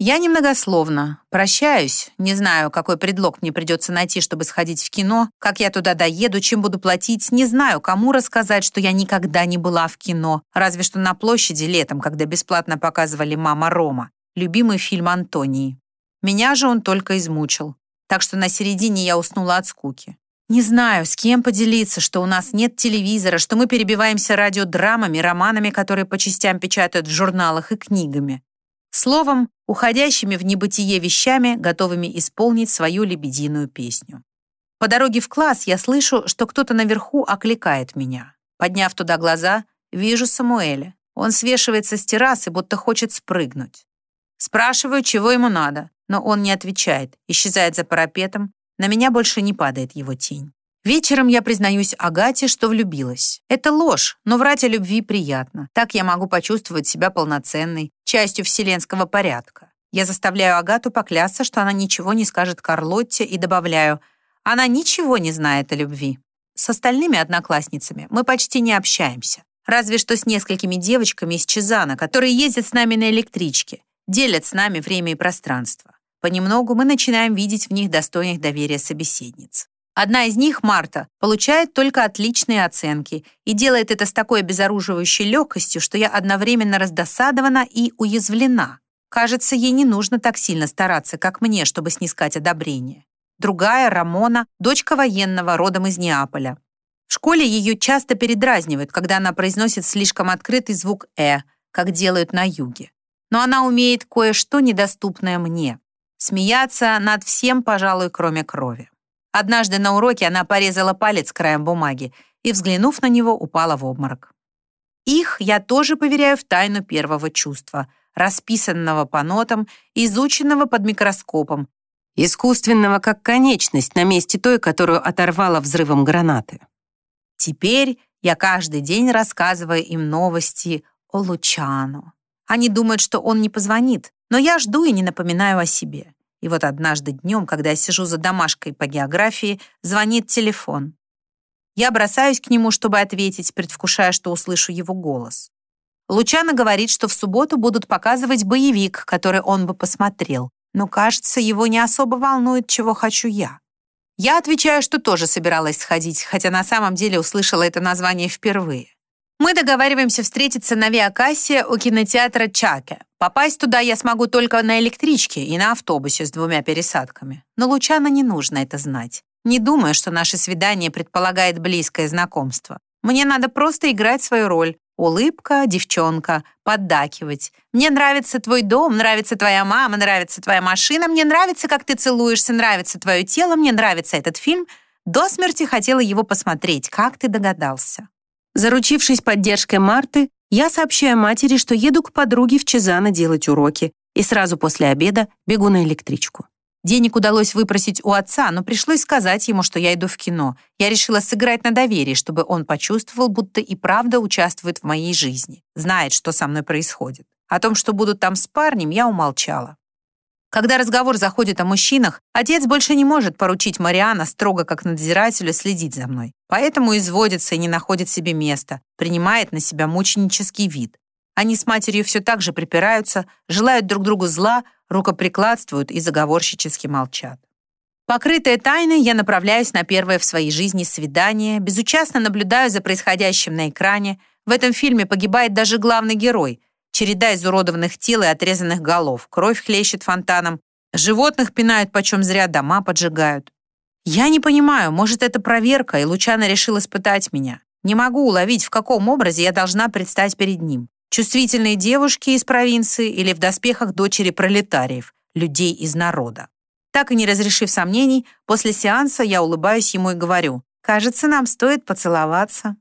Speaker 1: Я немногословно. Прощаюсь. Не знаю, какой предлог мне придется найти, чтобы сходить в кино, как я туда доеду, чем буду платить. Не знаю, кому рассказать, что я никогда не была в кино. Разве что на площади летом, когда бесплатно показывали «Мама Рома», любимый фильм Антонии. Меня же он только измучил. Так что на середине я уснула от скуки. Не знаю, с кем поделиться, что у нас нет телевизора, что мы перебиваемся радиодрамами, романами, которые по частям печатают в журналах и книгами. Словом, уходящими в небытие вещами, готовыми исполнить свою лебединую песню. По дороге в класс я слышу, что кто-то наверху окликает меня. Подняв туда глаза, вижу Самуэля. Он свешивается с террасы, будто хочет спрыгнуть. Спрашиваю, чего ему надо, но он не отвечает, исчезает за парапетом, на меня больше не падает его тень. Вечером я признаюсь Агате, что влюбилась. Это ложь, но врать о любви приятно. Так я могу почувствовать себя полноценной, частью вселенского порядка. Я заставляю Агату поклясться, что она ничего не скажет Карлотте и добавляю, она ничего не знает о любви. С остальными одноклассницами мы почти не общаемся. Разве что с несколькими девочками из Чезана, которые ездят с нами на электричке, делят с нами время и пространство. Понемногу мы начинаем видеть в них достойных доверия собеседниц. Одна из них, Марта, получает только отличные оценки и делает это с такой обезоруживающей легкостью, что я одновременно раздосадована и уязвлена. Кажется, ей не нужно так сильно стараться, как мне, чтобы снискать одобрение. Другая, Рамона, дочка военного, родом из Неаполя. В школе ее часто передразнивают, когда она произносит слишком открытый звук «э», как делают на юге. Но она умеет кое-что недоступное мне. Смеяться над всем, пожалуй, кроме крови. Однажды на уроке она порезала палец краем бумаги и, взглянув на него, упала в обморок. Их я тоже поверяю в тайну первого чувства, расписанного по нотам, изученного под микроскопом, искусственного как конечность на месте той, которую оторвала взрывом гранаты. Теперь я каждый день рассказываю им новости о Лучану. Они думают, что он не позвонит, но я жду и не напоминаю о себе. И вот однажды днем, когда я сижу за домашкой по географии, звонит телефон. Я бросаюсь к нему, чтобы ответить, предвкушая, что услышу его голос. Лучано говорит, что в субботу будут показывать боевик, который он бы посмотрел. Но, кажется, его не особо волнует, чего хочу я. Я отвечаю, что тоже собиралась сходить, хотя на самом деле услышала это название впервые. Мы договариваемся встретиться на Виакассе у кинотеатра Чаке. Попасть туда я смогу только на электричке и на автобусе с двумя пересадками. Но Лучано не нужно это знать. Не думаю, что наше свидание предполагает близкое знакомство. Мне надо просто играть свою роль. Улыбка, девчонка, поддакивать. Мне нравится твой дом, нравится твоя мама, нравится твоя машина, мне нравится, как ты целуешься, нравится твое тело, мне нравится этот фильм. До смерти хотела его посмотреть. Как ты догадался? Заручившись поддержкой Марты, я сообщаю матери, что еду к подруге в Чезано делать уроки, и сразу после обеда бегу на электричку. Денег удалось выпросить у отца, но пришлось сказать ему, что я иду в кино. Я решила сыграть на доверии, чтобы он почувствовал, будто и правда участвует в моей жизни, знает, что со мной происходит. О том, что буду там с парнем, я умолчала. Когда разговор заходит о мужчинах, отец больше не может поручить Мариана строго как надзирателю следить за мной. Поэтому изводится и не находит себе места, принимает на себя мученический вид. Они с матерью все так же припираются, желают друг другу зла, рукоприкладствуют и заговорщически молчат. Покрытая тайной, я направляюсь на первое в своей жизни свидание, безучастно наблюдаю за происходящим на экране. В этом фильме погибает даже главный герой. Череда изуродованных тел и отрезанных голов. Кровь хлещет фонтаном. Животных пинают почем зря, дома поджигают. Я не понимаю, может, это проверка, и Лучано решил испытать меня. Не могу уловить, в каком образе я должна предстать перед ним. Чувствительные девушки из провинции или в доспехах дочери пролетариев, людей из народа. Так и не разрешив сомнений, после сеанса я улыбаюсь ему и говорю, «Кажется, нам стоит поцеловаться».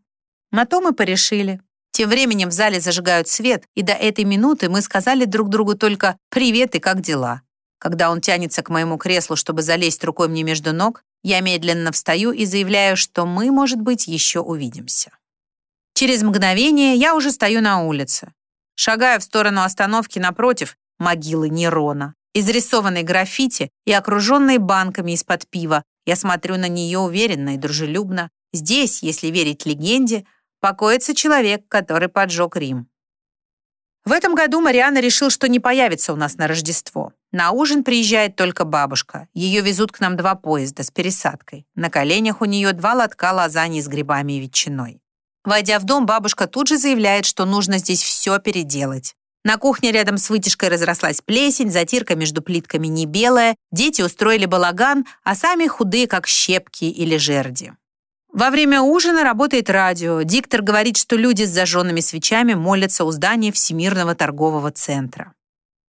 Speaker 1: На то мы порешили. Тем временем в зале зажигают свет, и до этой минуты мы сказали друг другу только «Привет и как дела?». Когда он тянется к моему креслу, чтобы залезть рукой мне между ног, я медленно встаю и заявляю, что мы, может быть, еще увидимся. Через мгновение я уже стою на улице. Шагаю в сторону остановки напротив могилы Нерона изрисованной граффити и окруженной банками из-под пива. Я смотрю на нее уверенно и дружелюбно. Здесь, если верить легенде, покоится человек, который поджег Рим. В этом году Мариана решил, что не появится у нас на Рождество. На ужин приезжает только бабушка. Ее везут к нам два поезда с пересадкой. На коленях у нее два лотка лазаньи с грибами и ветчиной. Войдя в дом, бабушка тут же заявляет, что нужно здесь все переделать. На кухне рядом с вытяжкой разрослась плесень, затирка между плитками не белая, дети устроили балаган, а сами худые, как щепки или жерди. Во время ужина работает радио. Диктор говорит, что люди с зажженными свечами молятся у здания Всемирного торгового центра.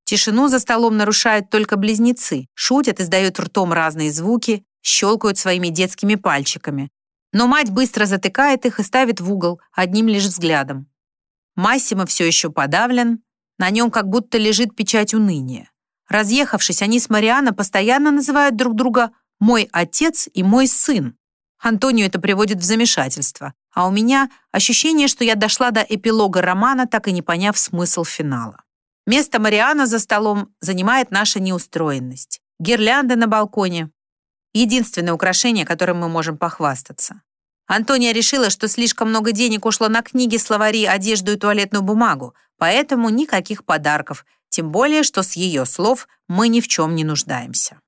Speaker 1: Тишину за столом нарушают только близнецы, шутят, издают ртом разные звуки, щелкают своими детскими пальчиками. Но мать быстро затыкает их и ставит в угол, одним лишь взглядом. Массимо все еще подавлен, на нем как будто лежит печать уныния. Разъехавшись, они с Мариана постоянно называют друг друга «мой отец» и «мой сын». Антонио это приводит в замешательство, а у меня ощущение, что я дошла до эпилога романа, так и не поняв смысл финала. Место Мариана за столом занимает наша неустроенность. Гирлянды на балконе — единственное украшение, которым мы можем похвастаться. Антония решила, что слишком много денег ушло на книги, словари, одежду и туалетную бумагу, поэтому никаких подарков, тем более, что с ее слов мы ни в чем не нуждаемся.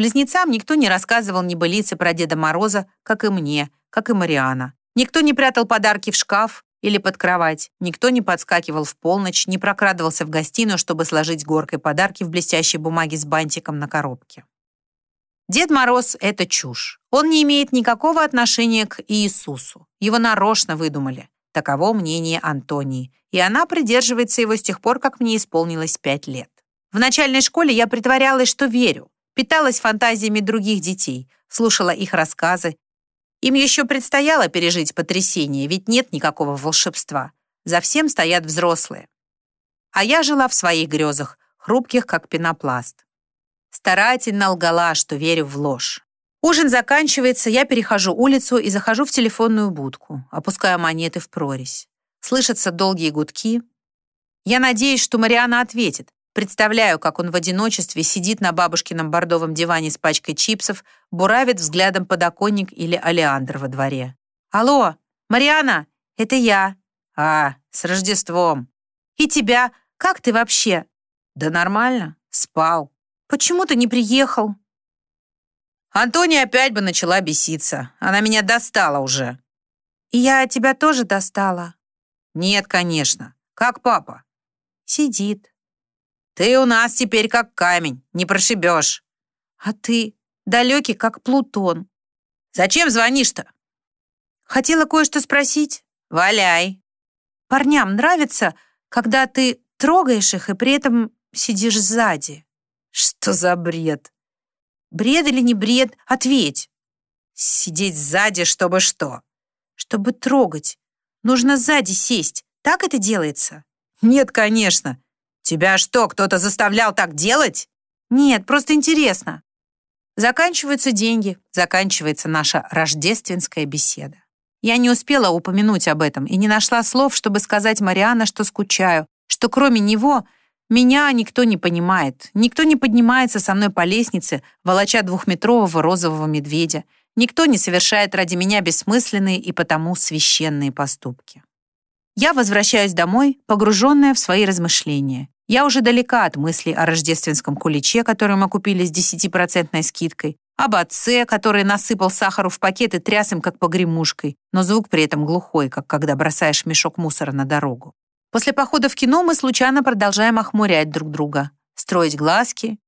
Speaker 1: Близнецам никто не рассказывал ни былицы про Деда Мороза, как и мне, как и Мариана. Никто не прятал подарки в шкаф или под кровать, никто не подскакивал в полночь, не прокрадывался в гостиную, чтобы сложить горкой подарки в блестящей бумаге с бантиком на коробке. Дед Мороз — это чушь. Он не имеет никакого отношения к Иисусу. Его нарочно выдумали. Таково мнение Антонии. И она придерживается его с тех пор, как мне исполнилось пять лет. В начальной школе я притворялась, что верю. Питалась фантазиями других детей, слушала их рассказы. Им еще предстояло пережить потрясение, ведь нет никакого волшебства. За всем стоят взрослые. А я жила в своих грезах, хрупких, как пенопласт. Старательно лгала, что верю в ложь. Ужин заканчивается, я перехожу улицу и захожу в телефонную будку, опускаю монеты в прорезь. Слышатся долгие гудки. Я надеюсь, что Мариана ответит. Представляю, как он в одиночестве сидит на бабушкином бордовом диване с пачкой чипсов, буравит взглядом подоконник или олеандр во дворе. «Алло, Мариана, это я». «А, с Рождеством». «И тебя? Как ты вообще?» «Да нормально, спал». Почему ты не приехал?» Антония опять бы начала беситься. Она меня достала уже. «И я тебя тоже достала?» «Нет, конечно. Как папа?» «Сидит». «Ты у нас теперь как камень, не прошибешь». «А ты далекий, как Плутон». «Зачем звонишь-то?» «Хотела кое-что спросить». «Валяй». «Парням нравится, когда ты трогаешь их и при этом сидишь сзади?» Что за бред? Бред или не бред? Ответь. Сидеть сзади, чтобы что? Чтобы трогать. Нужно сзади сесть. Так это делается? Нет, конечно. Тебя что, кто-то заставлял так делать? Нет, просто интересно. Заканчиваются деньги, заканчивается наша рождественская беседа. Я не успела упомянуть об этом и не нашла слов, чтобы сказать Мариана, что скучаю, что кроме него меня никто не понимает. Никто не поднимается со мной по лестнице, волоча двухметрового розового медведя. Никто не совершает ради меня бессмысленные и потому священные поступки. Я возвращаюсь домой, погруженная в свои размышления. Я уже далека от мысли о рождественском куличе, который мы купили с 10% скидкой, об отце, который насыпал сахару в пакет и тряс им, как погремушкой, но звук при этом глухой, как когда бросаешь мешок мусора на дорогу. После похода в кино мы случайно продолжаем охмурять друг друга, строить глазки,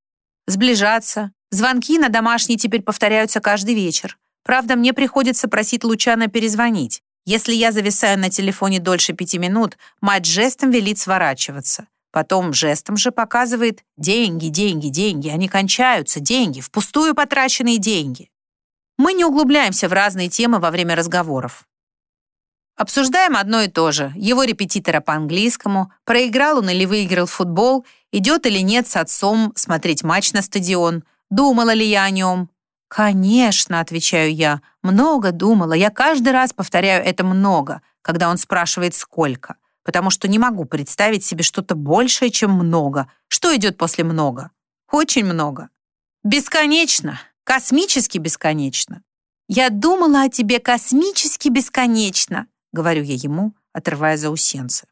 Speaker 1: сближаться. Звонки на домашний теперь повторяются каждый вечер. Правда, мне приходится просить Лучана перезвонить. Если я зависаю на телефоне дольше пяти минут, мать жестом велит сворачиваться. Потом жестом же показывает «деньги, деньги, деньги, они кончаются, деньги, впустую потраченные деньги». Мы не углубляемся в разные темы во время разговоров. Обсуждаем одно и то же. Его репетитора по английскому, проиграл он или выиграл футбол, идет или нет с отцом смотреть матч на стадион, думала ли я о нем. «Конечно», — отвечаю я, — «много думала. Я каждый раз повторяю это много, когда он спрашивает, сколько потому что не могу представить себе что-то большее, чем много. Что идет после много? Очень много. Бесконечно. Космически бесконечно. «Я думала о тебе космически бесконечно», — говорю я ему, отрывая заусенцы.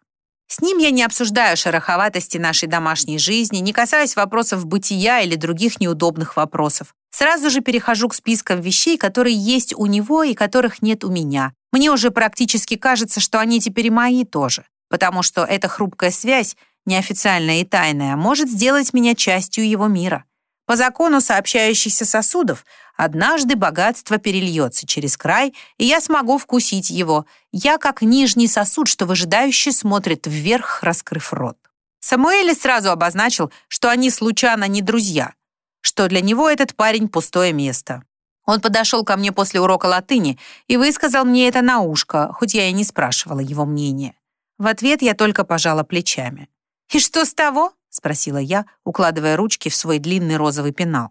Speaker 1: С ним я не обсуждаю шероховатости нашей домашней жизни, не касаясь вопросов бытия или других неудобных вопросов. Сразу же перехожу к спискам вещей, которые есть у него и которых нет у меня. Мне уже практически кажется, что они теперь мои тоже потому что эта хрупкая связь, неофициальная и тайная, может сделать меня частью его мира. По закону сообщающихся сосудов, однажды богатство перельется через край, и я смогу вкусить его. Я как нижний сосуд, что выжидающе смотрит вверх, раскрыв рот. Самуэль сразу обозначил, что они случайно не друзья, что для него этот парень пустое место. Он подошел ко мне после урока латыни и высказал мне это на ушко, хоть я и не спрашивала его мнения. В ответ я только пожала плечами. «И что с того?» — спросила я, укладывая ручки в свой длинный розовый пенал.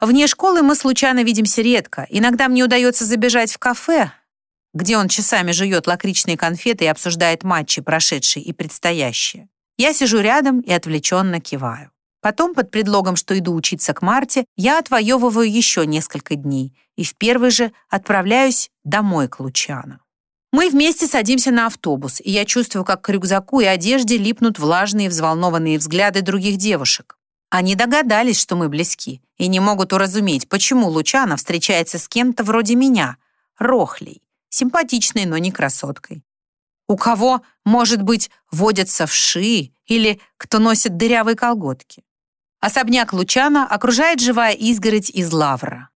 Speaker 1: Вне школы мы случайно видимся редко. Иногда мне удается забежать в кафе, где он часами жует лакричные конфеты и обсуждает матчи, прошедшие и предстоящие. Я сижу рядом и отвлеченно киваю. Потом, под предлогом, что иду учиться к Марте, я отвоевываю еще несколько дней и в первый же отправляюсь домой к Лучану. Мы вместе садимся на автобус, и я чувствую, как к рюкзаку и одежде липнут влажные взволнованные взгляды других девушек. Они догадались, что мы близки, и не могут уразуметь, почему Лучана встречается с кем-то вроде меня, Рохлей, симпатичной, но не красоткой. У кого, может быть, водятся вши или кто носит дырявые колготки. Особняк Лучана окружает живая изгородь из лавра.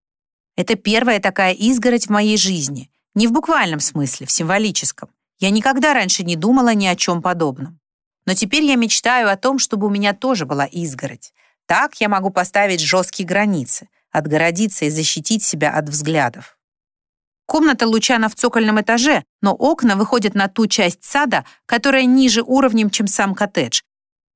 Speaker 1: Это первая такая изгородь в моей жизни — не в буквальном смысле, в символическом. Я никогда раньше не думала ни о чем подобном. Но теперь я мечтаю о том, чтобы у меня тоже была изгородь. Так я могу поставить жесткие границы, отгородиться и защитить себя от взглядов. Комната Лучана в цокольном этаже, но окна выходят на ту часть сада, которая ниже уровнем, чем сам коттедж.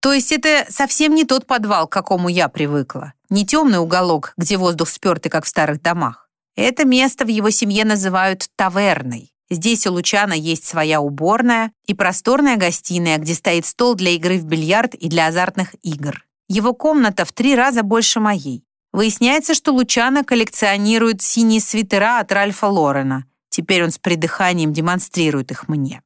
Speaker 1: То есть это совсем не тот подвал, к какому я привыкла. Не темный уголок, где воздух спертый, как в старых домах. Это место в его семье называют таверной. Здесь у Лучана есть своя уборная и просторная гостиная, где стоит стол для игры в бильярд и для азартных игр. Его комната в три раза больше моей. Выясняется, что Лучана коллекционирует синие свитера от Ральфа Лорена. Теперь он с придыханием демонстрирует их мне.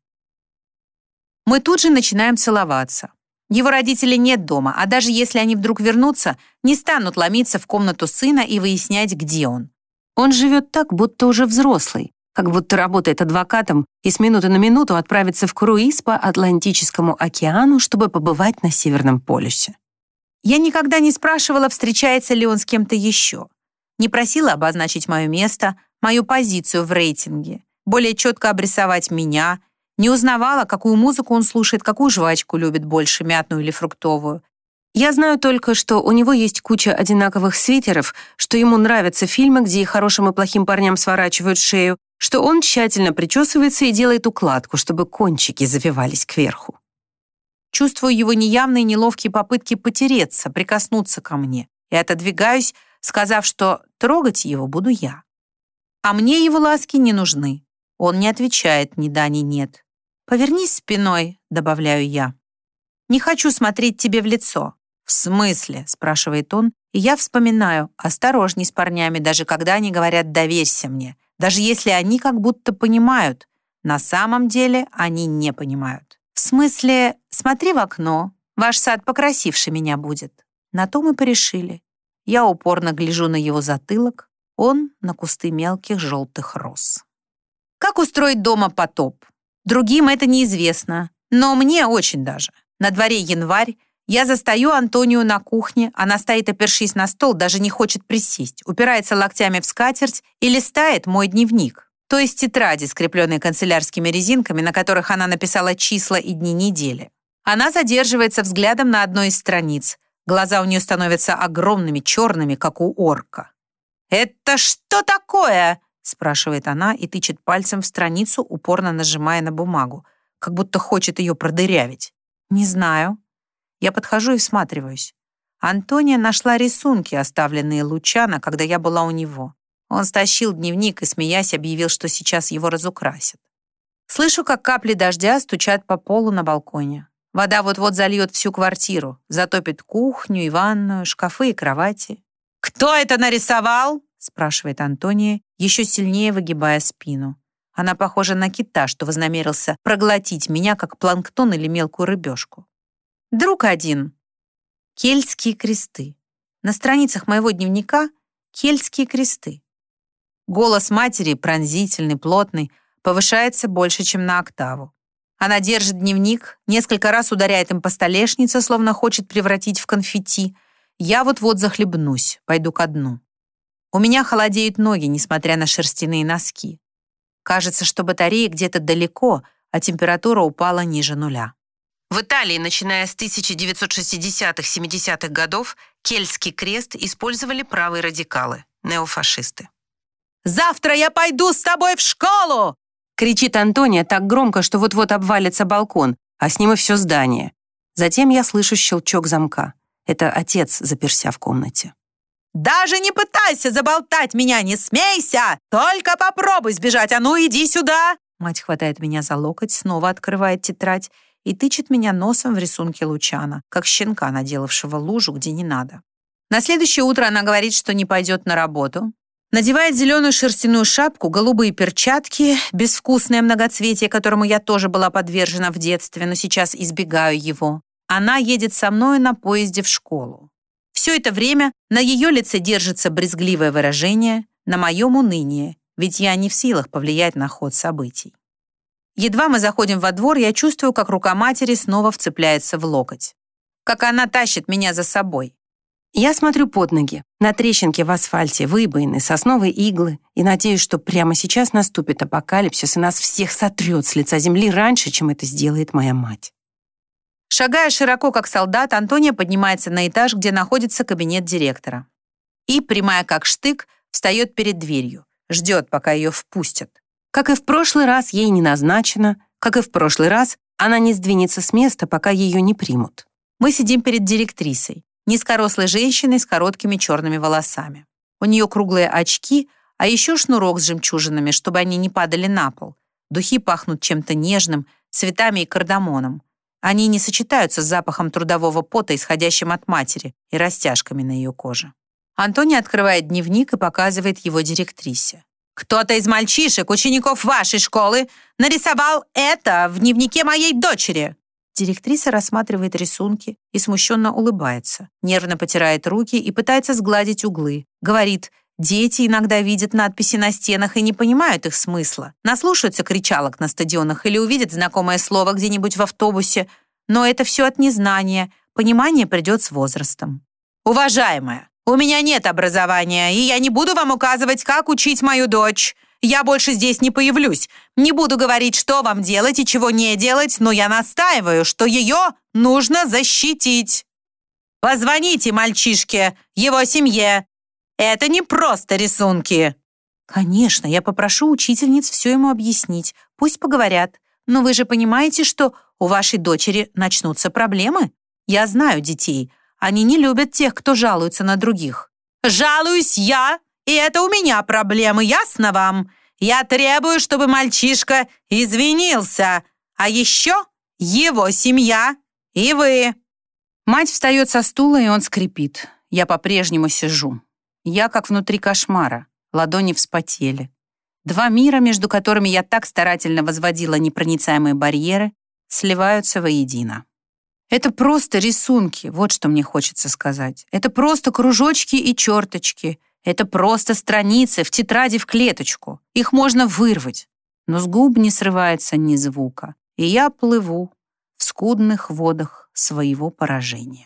Speaker 1: Мы тут же начинаем целоваться. Его родителей нет дома, а даже если они вдруг вернутся, не станут ломиться в комнату сына и выяснять, где он. Он живет так, будто уже взрослый, как будто работает адвокатом и с минуты на минуту отправится в круиз по Атлантическому океану, чтобы побывать на Северном полюсе. Я никогда не спрашивала, встречается ли он с кем-то еще. Не просила обозначить мое место, мою позицию в рейтинге, более четко обрисовать меня, не узнавала, какую музыку он слушает, какую жвачку любит больше, мятную или фруктовую, я знаю только, что у него есть куча одинаковых свитеров, что ему нравятся фильмы, где и хорошим и плохим парням сворачивают шею, что он тщательно причесывается и делает укладку, чтобы кончики завивались кверху. Чувствую его неявные неловкие попытки потереться, прикоснуться ко мне, и отодвигаюсь, сказав, что трогать его буду я. А мне его ласки не нужны. Он не отвечает ни да, ни нет. «Повернись спиной», — добавляю я. «Не хочу смотреть тебе в лицо. «В смысле?» — спрашивает он, и я вспоминаю, осторожней с парнями, даже когда они говорят «доверься мне», даже если они как будто понимают. На самом деле они не понимают. В смысле, смотри в окно, Ваш сад покрасивше меня будет. На то мы порешили. Я упорно гляжу на его затылок, он на кусты мелких желтых роз. Как устроить дома потоп? Другим это неизвестно, но мне очень даже. На дворе январь, я застаю Антонию на кухне, она стоит, опершись на стол, даже не хочет присесть, упирается локтями в скатерть и листает мой дневник, то есть тетради, скрепленные канцелярскими резинками, на которых она написала числа и дни недели. Она задерживается взглядом на одной из страниц. Глаза у нее становятся огромными, черными, как у орка. «Это что такое?» спрашивает она и тычет пальцем в страницу, упорно нажимая на бумагу, как будто хочет ее продырявить. «Не знаю». Я подхожу и всматриваюсь. Антония нашла рисунки, оставленные Лучана, когда я была у него. Он стащил дневник и, смеясь, объявил, что сейчас его разукрасят. Слышу, как капли дождя стучат по полу на балконе. Вода вот-вот зальет всю квартиру, затопит кухню и ванную, шкафы и кровати. «Кто это нарисовал?» спрашивает Антония, еще сильнее выгибая спину. Она похожа на кита, что вознамерился проглотить меня, как планктон или мелкую рыбешку. Друг один. Кельтские кресты. На страницах моего дневника кельтские кресты. Голос матери, пронзительный, плотный, повышается больше, чем на октаву. Она держит дневник, несколько раз ударяет им по столешнице, словно хочет превратить в конфетти. Я вот-вот захлебнусь, пойду ко дну. У меня холодеют ноги, несмотря на шерстяные носки. Кажется, что батарея где-то далеко, а температура упала ниже нуля. В Италии, начиная с 1960-70-х годов, кельтский крест использовали правые радикалы, неофашисты. «Завтра я пойду с тобой в школу!»
Speaker 2: кричит Антония так громко, что вот-вот обвалится балкон, а с ним и все здание. Затем я слышу щелчок замка. Это отец, заперся в комнате.
Speaker 1: Даже не пытайся заболтать меня, не смейся! Только попробуй сбежать, а ну иди сюда!» Мать хватает меня за локоть, снова открывает тетрадь и тычет меня носом в рисунке Лучана, как щенка, наделавшего лужу, где не надо. На следующее утро она говорит, что не пойдет на работу. Надевает зеленую шерстяную шапку, голубые перчатки, безвкусное многоцветие, которому я тоже была подвержена в детстве, но сейчас избегаю его. Она едет со мной на поезде в школу. Все это время на ее лице держится брезгливое выражение, на моем уныние, ведь я не в силах повлиять на ход событий. Едва мы заходим во двор, я чувствую, как рука матери снова вцепляется в локоть. Как она тащит меня за собой.
Speaker 2: Я смотрю под ноги, на трещинки в асфальте, выбоины, сосновые иглы и надеюсь, что прямо сейчас наступит апокалипсис и нас всех сотрет с лица земли раньше, чем это сделает моя мать.
Speaker 1: Шагая широко, как солдат, Антония поднимается на этаж, где находится кабинет директора. И, прямая как штык, встает перед дверью, ждет, пока ее впустят.
Speaker 2: Как и в прошлый раз, ей не назначено, как и в прошлый раз, она не сдвинется с места, пока ее не примут.
Speaker 1: Мы сидим перед директрисой, низкорослой женщиной с короткими черными волосами. У нее круглые очки, а еще шнурок с жемчужинами, чтобы они не падали на пол. Духи пахнут чем-то нежным, цветами и кардамоном. Они не сочетаются с запахом трудового пота, исходящим от матери, и растяжками на ее коже. Антония открывает дневник и показывает его директрисе. «Кто-то из мальчишек, учеников вашей школы, нарисовал это в дневнике моей дочери!» Директриса рассматривает рисунки и смущенно улыбается, нервно потирает руки и пытается сгладить углы. Говорит, дети иногда видят надписи на стенах и не понимают их смысла. Наслушаются кричалок на стадионах или увидят знакомое слово где-нибудь в автобусе, но это все от незнания. Понимание придет с возрастом. Уважаемая, у меня нет образования, и я не буду вам указывать, как учить мою дочь. Я больше здесь не появлюсь. Не буду говорить, что вам делать и чего не делать, но я настаиваю, что ее нужно защитить. Позвоните мальчишке, его семье. Это не просто рисунки. Конечно, я попрошу учительниц все ему объяснить. Пусть поговорят. Но вы же понимаете, что у вашей дочери начнутся проблемы? Я знаю детей. Они не любят тех, кто жалуется на других. Жалуюсь я, и это у меня проблемы, ясно вам? Я требую, чтобы мальчишка извинился. А еще его семья и вы. Мать встает со стула, и он скрипит. Я по-прежнему сижу. Я как внутри кошмара. Ладони вспотели. Два мира, между которыми я так старательно возводила непроницаемые барьеры, сливаются воедино. Это просто рисунки, вот что мне хочется сказать. Это просто кружочки и черточки. Это просто страницы в тетради в клеточку. Их можно вырвать. Но с губ не срывается ни звука. И я плыву в скудных водах своего поражения.